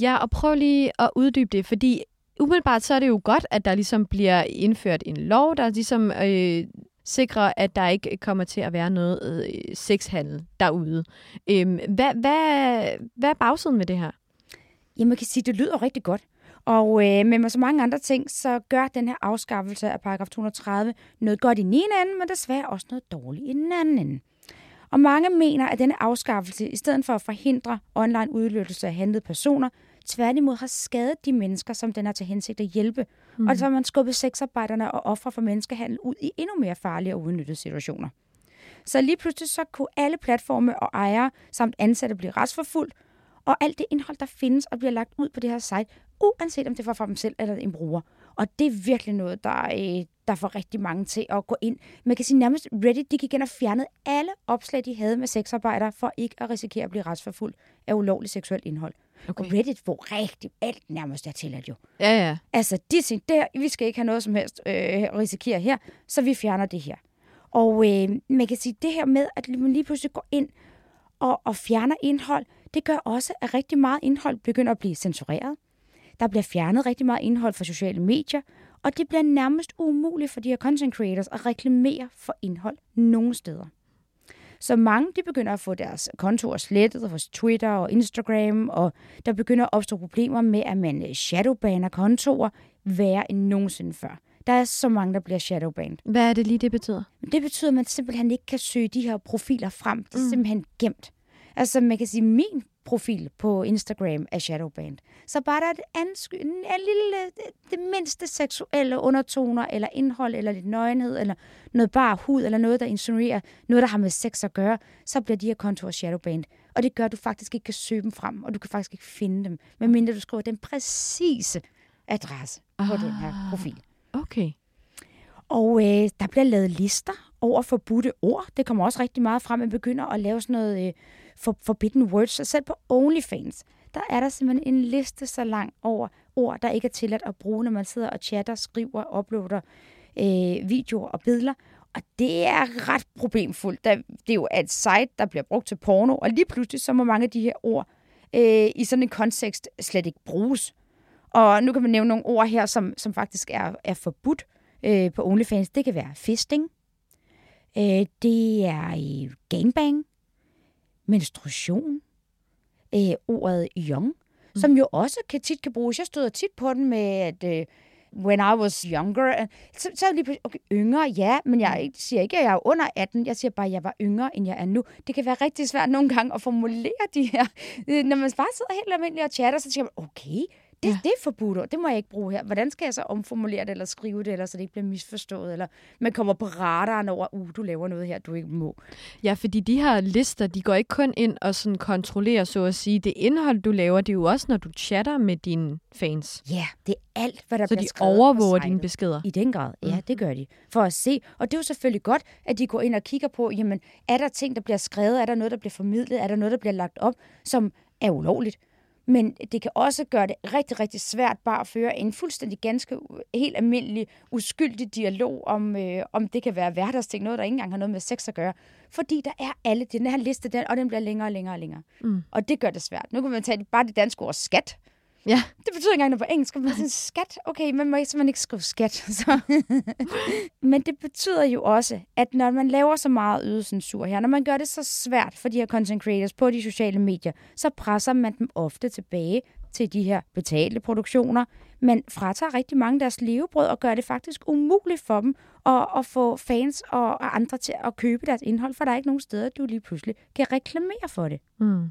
Ja, og prøv lige at uddybe det, fordi umiddelbart så er det jo godt, at der ligesom bliver indført en lov, der ligesom øh, sikrer, at der ikke kommer til at være noget øh, sexhandel derude. Øhm, hvad, hvad, hvad er bagsiden med det her?
Ja, man kan sige, det lyder rigtig godt. Og øh, med så mange andre ting, så gør den her afskaffelse af paragraf 230 noget godt i den ene ende, men desværre også noget dårligt i den anden ende. Og mange mener, at denne afskaffelse, i stedet for at forhindre online udnyttelse af handlede personer, tværtimod har skadet de mennesker, som den er til hensigt at hjælpe. Mm. Og så har man skubbet sexarbejderne og ofre for menneskehandel ud i endnu mere farlige og udnyttede situationer. Så lige pludselig så kunne alle platforme og ejere samt ansatte blive retsforfulgt, og alt det indhold, der findes og bliver lagt ud på det her site, uanset om det var fra dem selv eller en bruger. Og det er virkelig noget, der, øh, der får rigtig mange til at gå ind. Man kan sige nærmest, Reddit de gik ind og fjernede alle opslag, de havde med sexarbejdere, for ikke at risikere at blive retsforfulgt af ulovligt seksuelt indhold. Okay. Og Reddit, hvor rigtig alt nærmest er tilladt jo.
Ja, ja.
Altså, de siger, der, vi skal ikke have noget som helst øh, risikere her, så vi fjerner det her. Og øh, man kan sige, det her med, at man lige pludselig går ind og, og fjerner indhold, det gør også, at rigtig meget indhold begynder at blive censureret. Der bliver fjernet rigtig meget indhold fra sociale medier, og det bliver nærmest umuligt for de her content creators at reklamere for indhold nogen steder. Så mange de begynder at få deres kontorer slettet hos Twitter og Instagram, og der begynder at opstå problemer med, at man shadowbaner kontorer værre end nogensinde før. Der er så mange, der bliver shadowbanned.
Hvad er det lige, det betyder?
Det betyder, at man simpelthen ikke kan søge de her profiler frem. Det er mm. simpelthen gemt. Altså, man kan sige, min profil på Instagram er shadowbanned. Så bare der er et ansky, en, en lille, det mindste seksuelle undertoner, eller indhold, eller lidt nøgenhed, eller noget bare hud, eller noget, der insinuerer noget, der har med sex at gøre, så bliver de her kontorer shadowbanned. Og det gør, at du faktisk ikke kan søge dem frem, og du kan faktisk ikke finde dem, medmindre du skriver den præcise adresse på
Ah.
den her profil.
Okay.
Og øh, der bliver lavet lister over forbudte ord. Det kommer også rigtig meget frem, at man begynder at lave sådan noget øh, for, forbidden words. så selv på OnlyFans, der er der simpelthen en liste så lang over ord, der ikke er tilladt at bruge, når man sidder og chatter, skriver, uploader øh, videoer og billeder. Og det er ret problemfuldt. Da det er jo et site, der bliver brugt til porno, og lige pludselig så må mange af de her ord øh, i sådan en kontekst slet ikke bruges. Og nu kan man nævne nogle ord her, som, som faktisk er, er forbudt øh, på OnlyFans. Det kan være fisting, øh, det er øh, gangbang, menstruation, øh, ordet young, mm. som jo også kan, tit kan bruges. Jeg støder tit på den med, at øh, when I was younger, så, så er jeg lige okay, yngre, ja, men jeg siger ikke, at jeg er under 18, jeg siger bare, at jeg var yngre, end jeg er nu. Det kan være rigtig svært nogle gange at formulere de her, øh, når man bare sidder helt almindeligt og chatter, så siger man, okay, det, ja. det er forbudt ord. Det må jeg ikke bruge her. Hvordan skal jeg så omformulere det, eller skrive det, eller så det ikke bliver misforstået, eller man kommer på radaren over, uh, du laver noget her, du ikke må.
Ja, fordi de her lister, de går ikke kun ind og sådan kontrollerer, så at sige, det indhold, du laver, det er jo også, når du chatter med dine fans.
Ja, det er alt, hvad der
Så
bliver
de
skrevet
overvåger
på
dine
sitet.
beskeder.
I den grad, ja,
Mm.
det gør de. For at se. Og det er jo selvfølgelig godt, at de går ind og kigger på, jamen, er der ting, der bliver skrevet? Er der noget, der bliver formidlet? Er der noget, der bliver lagt op, som er ulovligt? Men det kan også gøre det rigtig, rigtig svært bare at føre en fuldstændig ganske helt almindelig, uskyldig dialog om, øh, om det kan være hverdagsting, noget, der ikke engang har noget med sex at gøre. Fordi der er alle, den her liste, den, og den bliver længere og længere og længere.
Mm.
Og det gør det svært. Nu kan man tage bare det danske ord skat.
Ja.
Det betyder ikke engang noget på engelsk. Man sådan, skat, okay, man må ikke, man ikke skrive skat. Så. Men det betyder jo også, at når man laver så meget øget censur her, når man gør det så svært for de her content creators på de sociale medier, så presser man dem ofte tilbage til de her betalte produktioner. Man fratager rigtig mange deres levebrød og gør det faktisk umuligt for dem at, at få fans og, og andre til at købe deres indhold, for der er ikke nogen steder, du lige pludselig kan reklamere for det.
Mm.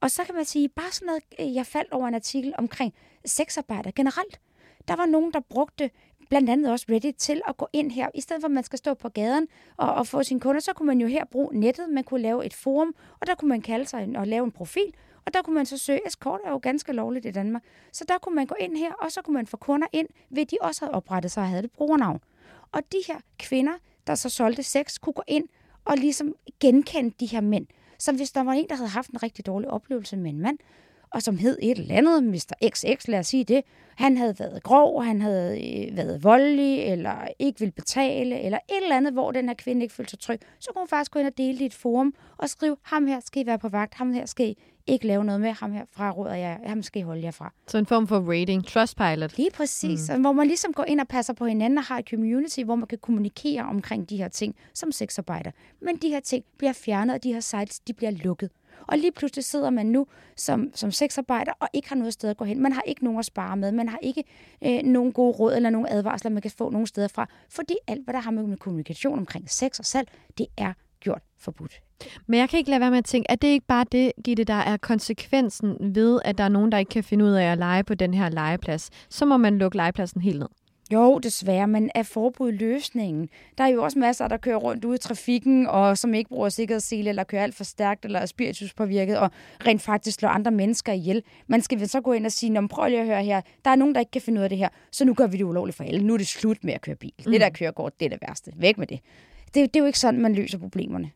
Og så kan man sige, bare sådan noget, øh, jeg faldt over en artikel omkring sexarbejder generelt. Der var nogen, der brugte blandt andet også Reddit til at gå ind her. I stedet for, at man skal stå på gaden og, og få sine kunder, så kunne man jo her bruge nettet. Man kunne lave et forum, og der kunne man kalde sig en- og lave en profil. Og der kunne man så søge, escort er jo ganske lovligt i Danmark. Så der kunne man gå ind her, og så kunne man få kunder ind, ved de også havde oprettet sig og havde det brugernavn. Og de her kvinder, der så solgte sex, kunne gå ind og ligesom genkende de her mænd som hvis der var en, der havde haft en rigtig dårlig oplevelse med en mand, og som hed et eller andet, Mr. XX, lad os sige det, han havde været grov, han havde øh, været voldelig, eller ikke ville betale, eller et eller andet, hvor den her kvinde ikke følte sig tryg, så kunne hun faktisk gå ind og dele det i et forum, og skrive, ham her skal I være på vagt, ham her skal I ikke lave noget med, ham her fraråder jeg, ham skal I holde jer fra.
Så en form for rating. Trustpilot.
Lige præcis. Mm. Hvor man ligesom går ind og passer på hinanden og har et community, hvor man kan kommunikere omkring de her ting som sexarbejder. Men de her ting bliver fjernet, og de her sites de bliver lukket. Og lige pludselig sidder man nu som, som sexarbejder og ikke har noget sted at gå hen. Man har ikke nogen at spare med. Man har ikke øh, nogen gode råd eller nogen advarsler, man kan få nogen steder fra. Fordi alt, hvad der har med, kommunikation omkring sex og salg, det er gjort forbudt.
Men jeg kan ikke lade være med at tænke, at det ikke bare det, Gitte, der er konsekvensen ved, at der er nogen, der ikke kan finde ud af at lege på den her legeplads. Så må man lukke legepladsen helt ned.
Jo, desværre, men er forbud løsningen? Der er jo også masser, der kører rundt ude i trafikken, og som ikke bruger sikkerhedssele, eller kører alt for stærkt, eller er spirituspåvirket, og rent faktisk slår andre mennesker ihjel. Man skal vel så gå ind og sige, "Nå, prøv lige at høre her, der er nogen, der ikke kan finde ud af det her, så nu gør vi det ulovligt for alle. Nu er det slut med at køre bil. Mm. Det der kørekort, det er det værste. Væk med det. det. Det er jo ikke sådan, man løser problemerne.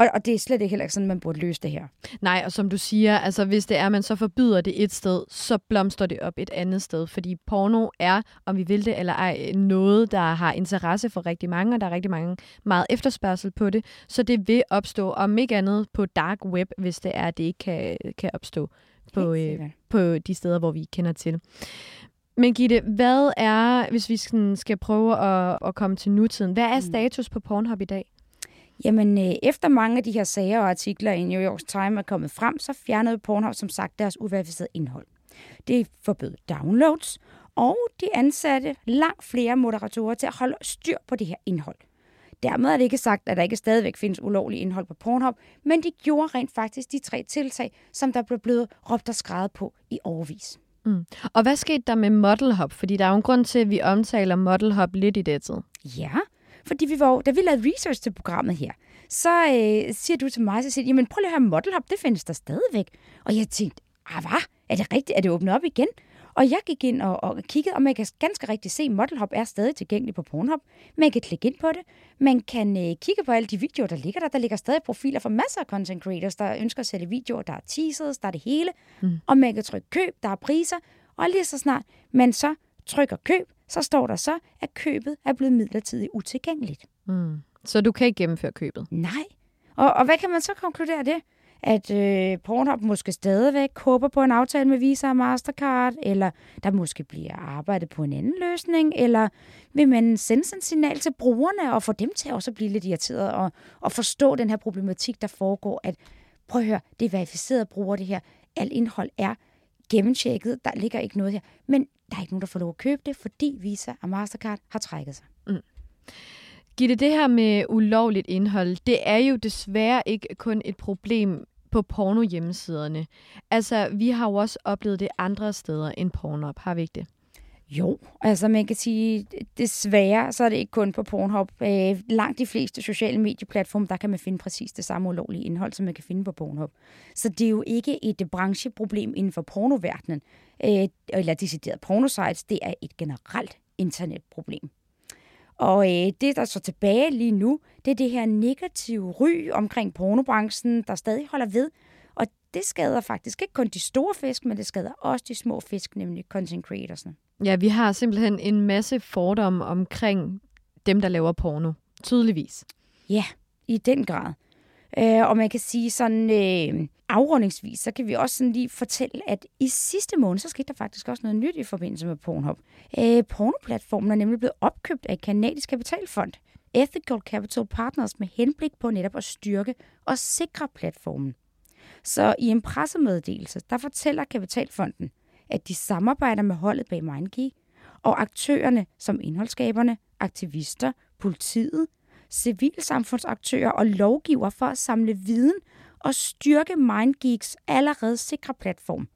Og, og det er slet ikke heller sådan, man burde løse det her.
Nej, og som du siger, altså hvis det er, man så forbyder det et sted, så blomstrer det op et andet sted. Fordi porno er, om vi vil det eller ej, noget, der har interesse for rigtig mange, og der er rigtig mange meget efterspørgsel på det. Så det vil opstå, om ikke andet på dark web, hvis det er, at det ikke kan, kan opstå på, øh, på de steder, hvor vi kender til. Men Gitte, hvad er, hvis vi skal prøve at, at komme til nutiden, hvad er status på Pornhub i dag?
Jamen, øh, efter mange af de her sager og artikler i New York Times er kommet frem, så fjernede Pornhub som sagt deres uverificerede indhold. Det forbød downloads, og de ansatte langt flere moderatorer til at holde styr på det her indhold. Dermed er det ikke sagt, at der ikke stadigvæk findes ulovlig indhold på Pornhub, men de gjorde rent faktisk de tre tiltag, som der blev blevet råbt og skrevet på i overvis.
Og hvad skete der med Modelhub? Fordi der er jo en grund til, at vi omtaler Modelhub lidt i det tid.
Ja, fordi vi var, da vi lavede research til programmet her, så øh, siger du til mig, så siger, jamen prøv lige at høre, Model Hub, det findes der stadigvæk. Og jeg tænkte, ah hvad? Er det rigtigt? Er det åbnet op igen? Og jeg gik ind og, og kiggede, og man kan ganske rigtigt se, at Model Hub er stadig tilgængelig på Pornhub. Man kan klikke ind på det. Man kan øh, kigge på alle de videoer, der ligger der. Der ligger stadig profiler for masser af content creators, der ønsker at sælge videoer. Der er teasers, der er det hele. Mm. Og man kan trykke køb, der er priser. Og lige så snart man så trykker køb, så står der så, at købet er blevet midlertidigt utilgængeligt.
Mm. Så du kan ikke gennemføre købet.
Nej. Og, og hvad kan man så konkludere af det? At øh, Pornhub måske stadigvæk håber på en aftale med Visa og Mastercard, eller der måske bliver arbejdet på en anden løsning, eller vil man sende sådan en signal til brugerne og få dem til også at blive lidt irriteret og, og forstå den her problematik, der foregår, at prøv at høre, det er verificeret bruger det her. alt indhold er gennemtjekket, der ligger ikke noget her. Men der er ikke nogen, der får lov at købe det, fordi Visa og Mastercard har trækket sig. Mm.
Gitte, det her med ulovligt indhold, det er jo desværre ikke kun et problem på porno-hjemmesiderne. Altså, vi har jo også oplevet det andre steder end Pornhub, har vi ikke det?
Jo, altså man kan sige, desværre, så er det ikke kun på Pornhub. Øh, langt de fleste sociale medieplatforme, der kan man finde præcis det samme ulovlige indhold, som man kan finde på Pornhub. Så det er jo ikke et brancheproblem inden for pornoverdenen, øh, eller decideret pornosites, det er et generelt internetproblem. Og øh, det, der så tilbage lige nu, det er det her negative ry omkring pornobranchen, der stadig holder ved. Og det skader faktisk ikke kun de store fisk, men det skader også de små fisk, nemlig content creatorsne.
Ja, vi har simpelthen en masse fordomme omkring dem, der laver porno. Tydeligvis.
Ja, i den grad. Øh, og man kan sige sådan øh, afrundingsvis, så kan vi også sådan lige fortælle, at i sidste måned, så skete der faktisk også noget nyt i forbindelse med Pornhub. Øh, pornoplatformen er nemlig blevet opkøbt af et kanadisk kapitalfond, Ethical Capital Partners, med henblik på netop at styrke og sikre platformen. Så i en pressemeddelelse, der fortæller Kapitalfonden, at de samarbejder med holdet bag MindGeek, og aktørerne som indholdsskaberne, aktivister, politiet, civilsamfundsaktører og lovgiver for at samle viden og styrke MindGeeks allerede sikre platform.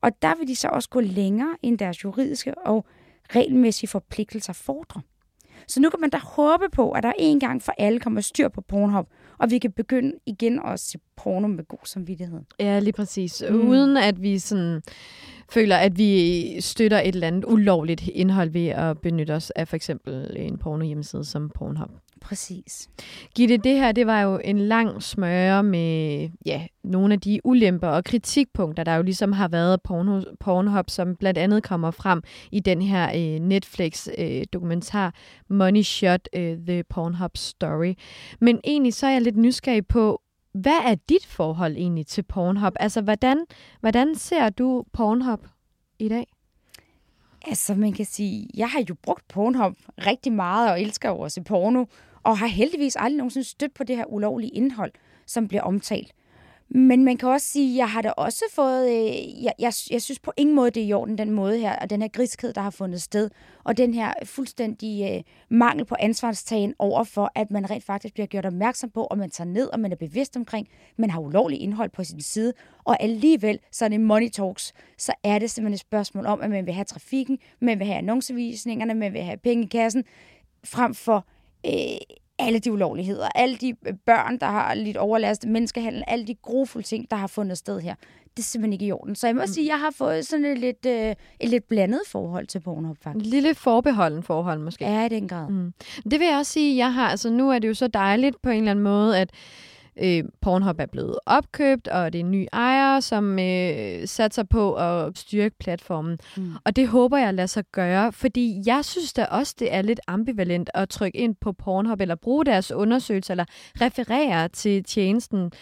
Og der vil de så også gå længere end deres juridiske og regelmæssige forpligtelser fordrer. Så nu kan man da håbe på, at der en gang for alle kommer styr på Pornhub, og vi kan begynde igen at se porno med god samvittighed.
Ja, lige præcis. Mm. Uden at vi sådan føler, at vi støtter et eller andet ulovligt indhold ved at benytte os af for eksempel en porno hjemmeside som Pornhub.
Præcis.
Gitte, det her det var jo en lang smøre med ja, nogle af de ulemper og kritikpunkter, der jo ligesom har været porno, Pornhub, som blandt andet kommer frem i den her øh, Netflix-dokumentar øh, Money Shot, øh, The Pornhub Story. Men egentlig så er jeg lidt nysgerrig på, hvad er dit forhold egentlig til Pornhub? Altså, hvordan, hvordan ser du Pornhub i dag?
Altså, man kan sige, jeg har jo brugt Pornhub rigtig meget og elsker jo også porno, og har heldigvis aldrig nogensinde stødt på det her ulovlige indhold, som bliver omtalt. Men man kan også sige, at jeg har da også fået... Øh, jeg, jeg, jeg synes på ingen måde, det er i orden, den måde her, og den her griskhed, der har fundet sted, og den her fuldstændig øh, mangel på ansvarstagen over for, at man rent faktisk bliver gjort opmærksom på, og man tager ned, og man er bevidst omkring, man har ulovlig indhold på sin side, og alligevel, så er det money talks, så er det simpelthen et spørgsmål om, at man vil have trafikken, man vil have annoncevisningerne, man vil have penge i kassen, frem for øh, alle de ulovligheder, alle de børn, der har lidt overlast, menneskehandel, alle de grofulde ting, der har fundet sted her. Det er simpelthen ikke i orden. Så jeg må mm. sige, at jeg har fået sådan et lidt, øh, et lidt blandet forhold til Pornhub, faktisk.
Et lille forbeholden forhold, måske.
Ja, i den grad. Mm.
Det vil jeg også sige, jeg har, altså nu er det jo så dejligt på en eller anden måde, at øh, Pornhub er blevet opkøbt, og det er en ny ejer, som øh, satser på at styrke platformen. Mm. Og det håber jeg lader sig gøre, fordi jeg synes da også, det er lidt ambivalent at trykke ind på Pornhub, eller bruge deres undersøgelse, eller referere til tjenesten,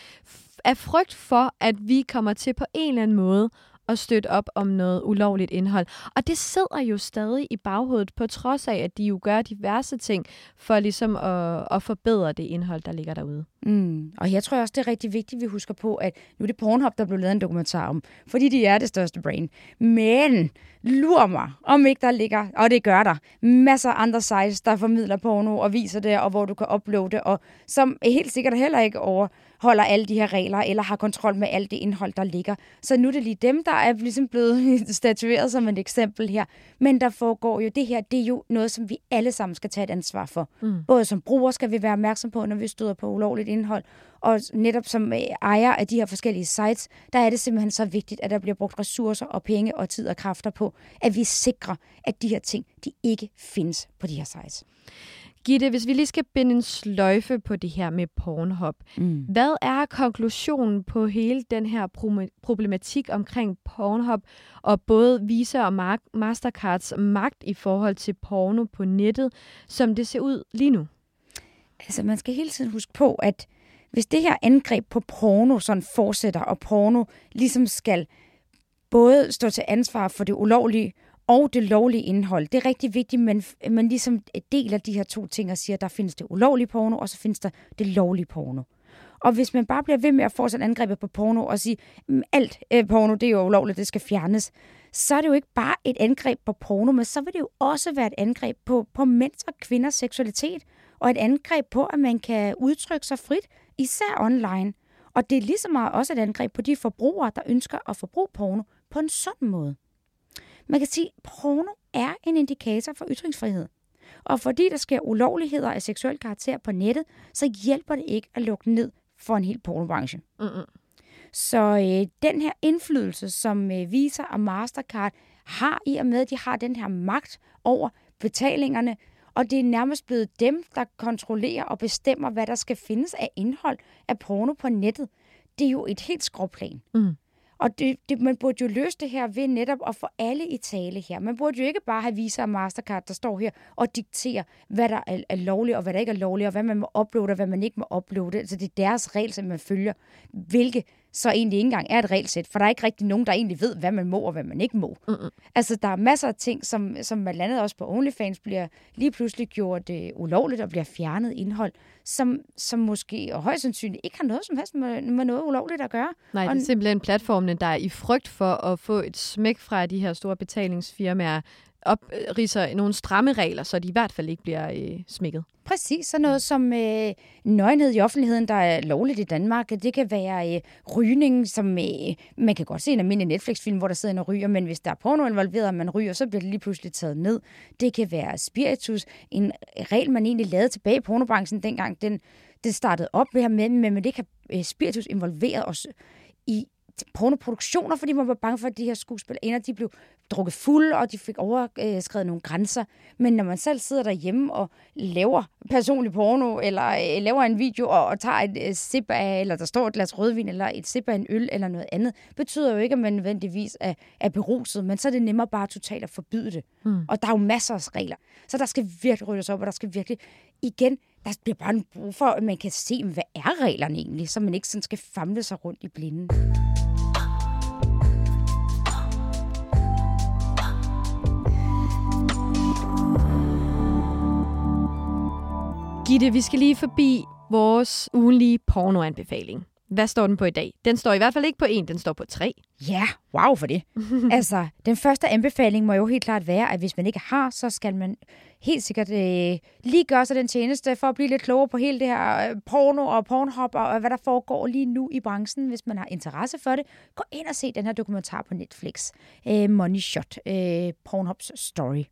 af frygt for, at vi kommer til på en eller anden måde at støtte op om noget ulovligt indhold. Og det sidder jo stadig i baghovedet, på trods af, at de jo gør diverse ting for ligesom at, at forbedre det indhold, der ligger derude.
Mm. Og jeg tror også, det er rigtig vigtigt, at vi husker på, at nu er det Pornhub, der blev lavet en dokumentar om, fordi de er det største brain. Men lur mig, om ikke der ligger, og det gør der, masser af andre sites, der formidler porno og viser det, og hvor du kan uploade, og som helt sikkert heller ikke over overholder alle de her regler, eller har kontrol med alt det indhold, der ligger. Så nu er det lige dem, der er ligesom blevet statueret som et eksempel her. Men der foregår jo det her, det er jo noget, som vi alle sammen skal tage et ansvar for. Mm. Både som brugere skal vi være opmærksom på, når vi støder på ulovligt indhold, og netop som øh, ejer af de her forskellige sites, der er det simpelthen så vigtigt, at der bliver brugt ressourcer og penge og tid og kræfter på, at vi sikrer, at de her ting, de ikke findes på de her sites.
Gitte, hvis vi lige skal binde en sløjfe på det her med Pornhub, mm. hvad er konklusionen på hele den her problematik omkring Pornhub og både Visa og Mastercards magt i forhold til porno på nettet, som det ser ud lige nu?
Altså, man skal hele tiden huske på, at hvis det her angreb på porno sådan fortsætter, og porno ligesom skal både stå til ansvar for det ulovlige og det lovlige indhold. Det er rigtig vigtigt, at man, man ligesom deler de her to ting og siger, at der findes det ulovlige porno, og så findes der det lovlige porno. Og hvis man bare bliver ved med at få sådan angrebet på porno og sige, mm, alt øh, porno, det er jo ulovligt, det skal fjernes, så er det jo ikke bare et angreb på porno, men så vil det jo også være et angreb på, på mænds og kvinders seksualitet, og et angreb på, at man kan udtrykke sig frit, især online. Og det er ligesom også et angreb på de forbrugere, der ønsker at forbruge porno på en sådan måde. Man kan sige, at porno er en indikator for ytringsfrihed. Og fordi der sker ulovligheder af seksuel karakter på nettet, så hjælper det ikke at lukke ned for en hel pornobranche.
Mm-mm.
Så øh, den her indflydelse, som øh, Visa og Mastercard har i og med, at de har den her magt over betalingerne, og det er nærmest blevet dem, der kontrollerer og bestemmer, hvad der skal findes af indhold af porno på nettet. Det er jo et helt skråplan.
Mm.
Og det, det, man burde jo løse det her ved netop at få alle i tale her. Man burde jo ikke bare have Visa og Mastercard, der står her og dikterer, hvad der er, er lovligt og hvad der ikke er lovligt, og hvad man må uploade og hvad man ikke må uploade. Altså det er deres regler, som man følger, hvilke så egentlig ikke engang er et regelsæt, for der er ikke rigtig nogen, der egentlig ved, hvad man må og hvad man ikke må.
Mm-mm.
Altså, der er masser af ting, som, som blandt andet også på OnlyFans bliver lige pludselig gjort øh, ulovligt og bliver fjernet indhold, som, som måske og højst sandsynligt ikke har noget som helst med, med noget ulovligt at gøre.
Nej, det
Og-
er simpelthen platformene, der er i frygt for at få et smæk fra de her store betalingsfirmaer, opriser øh, nogle stramme regler, så de i hvert fald ikke bliver øh, smækket.
Præcis, sådan noget som øh, nøgenhed i offentligheden, der er lovligt i Danmark. Det kan være øh, rygning, som øh, man kan godt se en almindelig Netflix-film, hvor der sidder en og ryger, men hvis der er porno involveret, og man ryger, så bliver det lige pludselig taget ned. Det kan være spiritus, en regel, man egentlig lavede tilbage i pornobranchen dengang, den, det startede op med her med, men men det kan øh, spiritus involveret os i pornoproduktioner, fordi man var bange for, at de her skuespillere, de blev drukket fuld, og de fik overskrevet nogle grænser. Men når man selv sidder derhjemme og laver personlig porno, eller øh, laver en video og, og tager et øh, sip af, eller der står et glas rødvin, eller et sip af en øl, eller noget andet, betyder jo ikke, at man nødvendigvis er, er beruset, men så er det nemmere bare totalt at forbyde det.
Mm.
Og der er jo masser af regler. Så der skal virkelig ryddes op, og der skal virkelig, igen, der bliver bare en brug for, at man kan se, hvad er reglerne egentlig, så man ikke sådan skal famle sig rundt i blinden.
Gitte, vi skal lige forbi vores ugenlige pornoanbefaling. Hvad står den på i dag? Den står i hvert fald ikke på en, den står på tre.
Ja, wow for det. altså, den første anbefaling må jo helt klart være, at hvis man ikke har, så skal man helt sikkert øh, lige gøre sig den tjeneste for at blive lidt klogere på hele det her øh, porno og pornhop og, og hvad der foregår lige nu i branchen. Hvis man har interesse for det, gå ind og se den her dokumentar på Netflix. Øh, Money Shot, øh, Pornhubs story.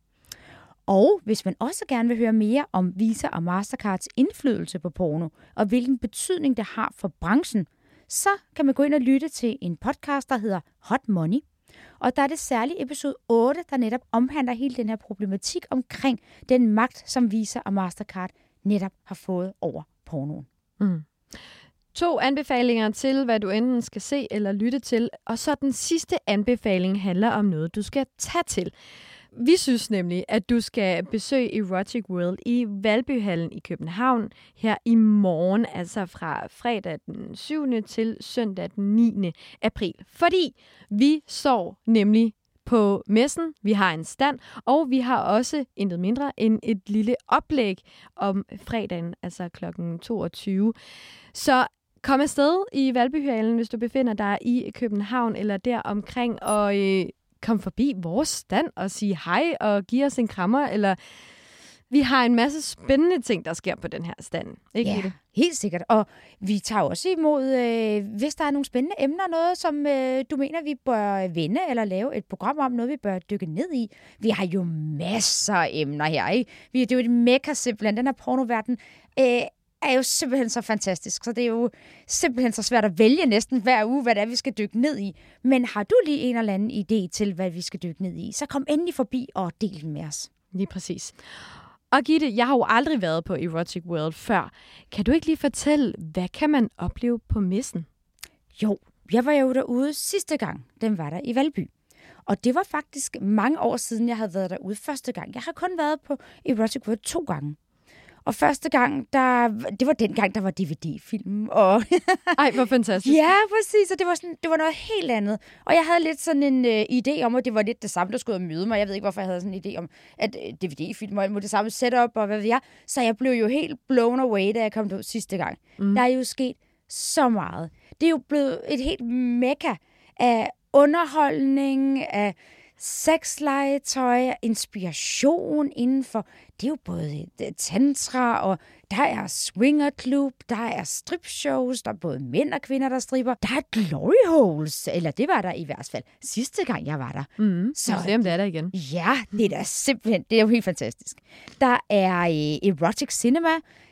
Og hvis man også gerne vil høre mere om Visa og Mastercards indflydelse på porno, og hvilken betydning det har for branchen, så kan man gå ind og lytte til en podcast, der hedder Hot Money. Og der er det særlige episode 8, der netop omhandler hele den her problematik omkring den magt, som Visa og Mastercard netop har fået over pornoen.
Mm. To anbefalinger til, hvad du enten skal se eller lytte til, og så den sidste anbefaling handler om noget, du skal tage til. Vi synes nemlig, at du skal besøge Erotic World i Valbyhallen i København her i morgen, altså fra fredag den 7. til søndag den 9. april. Fordi vi står nemlig på messen, vi har en stand, og vi har også intet mindre end et lille oplæg om fredagen, altså kl. 22. Så kom afsted i Valbyhallen, hvis du befinder dig i København eller der omkring, og øh, kom forbi vores stand og sige hej og give os en krammer, eller vi har en masse spændende ting, der sker på den her stand. Ikke
Ja,
Gitte?
helt sikkert. Og vi tager også imod, øh, hvis der er nogle spændende emner, noget som øh, du mener, vi bør vende eller lave et program om, noget vi bør dykke ned i. Vi har jo masser af emner her, ikke? Vi, det er jo et mekka simpelthen. Den her pornoverden øh, er jo simpelthen så fantastisk, så det er jo simpelthen så svært at vælge næsten hver uge, hvad det er, vi skal dykke ned i. Men har du lige en eller anden idé til, hvad vi skal dykke ned i, så kom endelig forbi og del den med os.
Lige præcis. Og Gitte, jeg har jo aldrig været på Erotic World før. Kan du ikke lige fortælle, hvad kan man opleve på messen?
Jo, jeg var jo derude sidste gang, den var der i Valby. Og det var faktisk mange år siden, jeg havde været derude første gang. Jeg har kun været på Erotic World to gange. Og første gang, der, det var den gang, der var DVD-film. Og
Ej, hvor fantastisk.
ja, præcis. Og det var, sådan, det var noget helt andet. Og jeg havde lidt sådan en øh, idé om, at det var lidt det samme, der skulle ud møde mig. Jeg ved ikke, hvorfor jeg havde sådan en idé om, at øh, DVD-film og det samme setup og hvad ved jeg. Så jeg blev jo helt blown away, da jeg kom derud sidste gang. Mm. Der er jo sket så meget. Det er jo blevet et helt mekka af underholdning, af sexlegetøj, inspiration inden for, det er jo både tantra, og der er swingerklub, der er stripshows, der er både mænd og kvinder, der stripper. Der er glory holes, eller det var der i hvert fald sidste gang, jeg var der.
Mm. Så
Så-
se, om det er der igen.
Ja, det er da simpelthen, det er jo helt fantastisk. Der er øh, erotic cinema,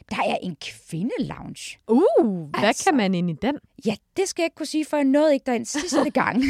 der er en kvindelounge.
Uh, hvad
Altså.
kan man ind i den?
Ja, det skal jeg ikke kunne sige, for jeg nåede ikke derind sidste gang.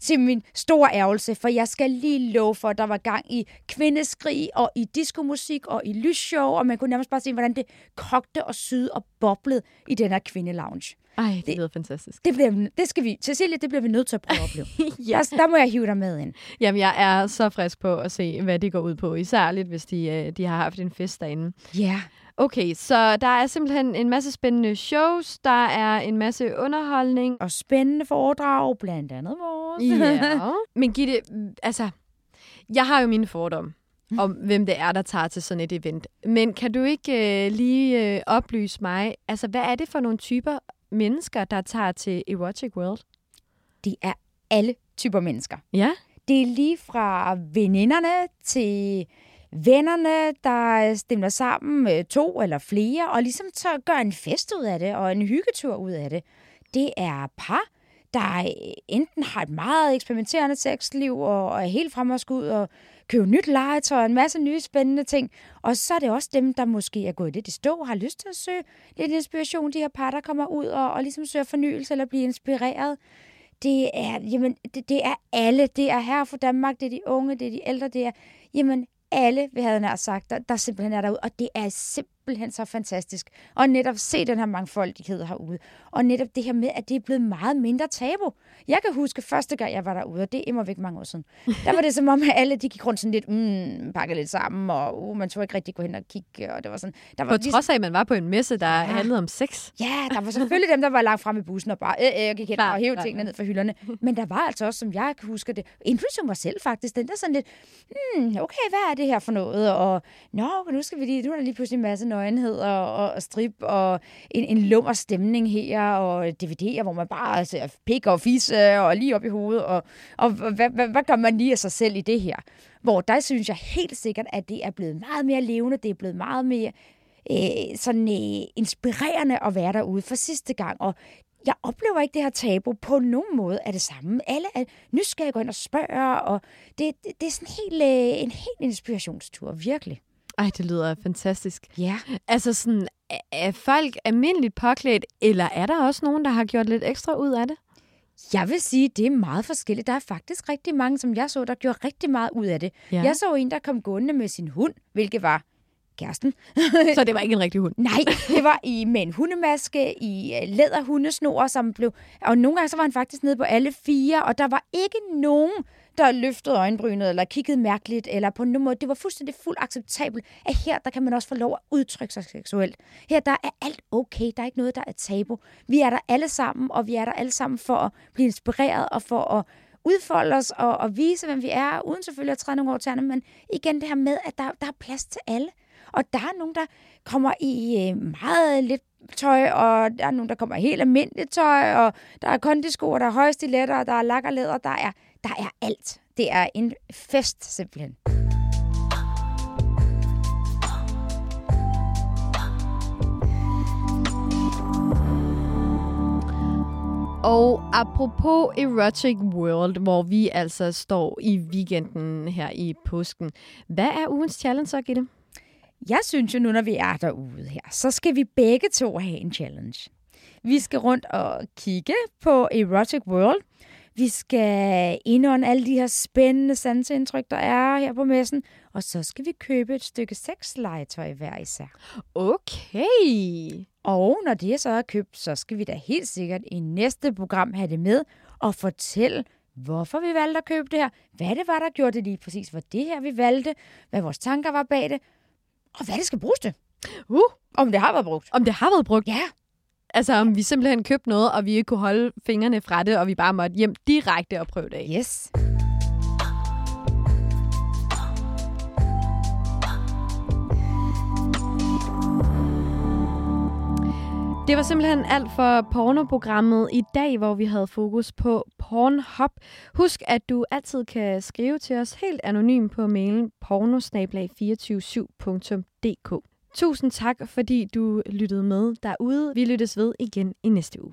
til min store ærgelse, for jeg skal lige love for, at der var gang i kvindeskrig, og i diskomusik, og i lysshow, og man kunne nærmest bare se, hvordan det kogte og syede og boblede i den her kvindelounge.
Ej, det,
Det-
lyder fantastisk.
Det, bliver, det skal vi, Cecilie, det bliver vi nødt til at prøve at opleve.
Ja.
der, der må jeg hive dig med ind.
Jamen, jeg er så frisk på at se, hvad det går ud på. Især lidt, hvis de, øh, de har haft en fest derinde.
Ja.
Okay, så der er simpelthen en masse spændende shows. Der er en masse underholdning.
Og spændende foredrag, blandt andet vores.
Ja. Men Gitte, altså, jeg har jo mine fordomme om, hvem det er, der tager til sådan et event. Men kan du ikke øh, lige øh, oplyse mig, altså, hvad er det for nogle typer mennesker, der tager til Erotic World?
Det er alle typer mennesker.
Ja?
Det er lige fra veninderne til vennerne, der stemmer sammen to eller flere, og ligesom så gør en fest ud af det, og en hyggetur ud af det. Det er par, der enten har et meget eksperimenterende sexliv, og og er helt frem og skud, og købe nyt legetøj, og en masse nye spændende ting. Og så er det også dem, der måske er gået lidt i stå, har lyst til at søge lidt inspiration. De her par, der kommer ud og, og ligesom søger fornyelse eller bliver inspireret. Det er, jamen, det, det er alle. Det er her for Danmark, det er de unge, det er de ældre, det er, jamen, alle, vi havde nær sagt, der, der simpelthen er derude. Og det er simpelthen så fantastisk. Og netop se den her mangfoldighed herude. Og netop det her med, at det er blevet meget mindre tabu. Jeg kan huske første gang, jeg var derude, og det er immer væk mange år siden. Der var det som om, at alle de gik rundt sådan lidt, mm, pakket lidt sammen, og uh, man tog ikke rigtig gå hen og kigge, og det var sådan... Der var
På trods af, at man var på en messe, der ja. handlede om sex.
Ja, der var selvfølgelig dem, der var langt frem i bussen og bare øh, øh, gik hen
Klart,
og hævde tingene ned fra hylderne. Men der var altså også, som jeg kan huske det, inklusive mig selv faktisk, den der sådan lidt, hmm, okay, hvad er det her for noget? Og nå, nu skal vi lige, nu er der lige pludselig en masse nøgenhed og, og, og strip og en, en lummer stemning her og DVD'er, hvor man bare ser pik og fisse og lige op i hovedet. Og, og hvad, hvad, hvad gør man lige af sig selv i det her? Hvor der synes jeg helt sikkert, at det er blevet meget mere levende, det er blevet meget mere øh, sådan øh, inspirerende at være derude for sidste gang. Og jeg oplever ikke det her tabu på nogen måde af det samme. Alle er nysgerrige gå ind og spørger, og det, det, det er sådan helt, øh, en helt inspirationstur, virkelig.
Ej, det lyder fantastisk.
Ja.
Altså sådan, er- folk almindeligt påklædt, eller er der også nogen, der har gjort lidt ekstra ud af det?
Jeg vil sige, det er meget forskelligt. Der er faktisk rigtig mange, som jeg så, der gjorde rigtig meget ud af det.
Ja.
Jeg så en, der kom gående med sin hund, hvilket var kæresten.
Så det var ikke en rigtig hund.
Nej, det var i med en hundemaske, i øh, læderhundesnor, som blev... Og nogle gange så var han faktisk nede på alle fire, og der var ikke nogen, der løftede øjenbrynet, eller kiggede mærkeligt, eller på nogen måde. Det var fuldstændig fuldt acceptabelt, at her, der kan man også få lov at udtrykke sig seksuelt. Her, der er alt okay. Der er ikke noget, der er tabu. Vi er der alle sammen, og vi er der alle sammen for at blive inspireret, og for at udfolde os, og, og vise, hvem vi er, uden selvfølgelig at træde nogle over tæerne, men igen det her med, at der, der er plads til alle. Og der er nogen, der kommer i øh, meget lidt tøj, og der er nogen, der kommer i helt almindeligt tøj, og der er kondisko, og der er høje stiletter, og der er lakkerlæder, der er, der er alt. Det er en fest, simpelthen.
Og apropos Erotic World, hvor vi altså står i weekenden her i påsken. Hvad er ugens challenge så, Gitte?
Jeg synes jo nu, når vi er derude her, så skal vi begge to have en challenge. Vi skal rundt og kigge på Erotic World. Vi skal indånde alle de her spændende sanseindtryk, der er her på messen. Og så skal vi købe et stykke sexlegetøj hver især.
Okay.
Og når det så er købt, så skal vi da helt sikkert i næste program have det med og fortælle, hvorfor vi valgte at købe det her, hvad det var, der gjorde det lige præcis for det her, vi valgte, hvad vores tanker var bag det, og hvad det skal bruges til.
Uh,
Om det har været brugt.
om det har været brugt.
Ja,
Altså om vi simpelthen købte noget, og vi ikke kunne holde fingrene fra det, og vi bare måtte hjem direkte og prøve det af.
yes.
Det var simpelthen alt for pornoprogrammet i dag, hvor vi havde fokus på Pornhub. Husk, at du altid kan skrive til os helt anonym på mailen pornosnablag247.dk. Tusind tak, fordi du lyttede med derude. Vi lyttes ved igen i næste uge.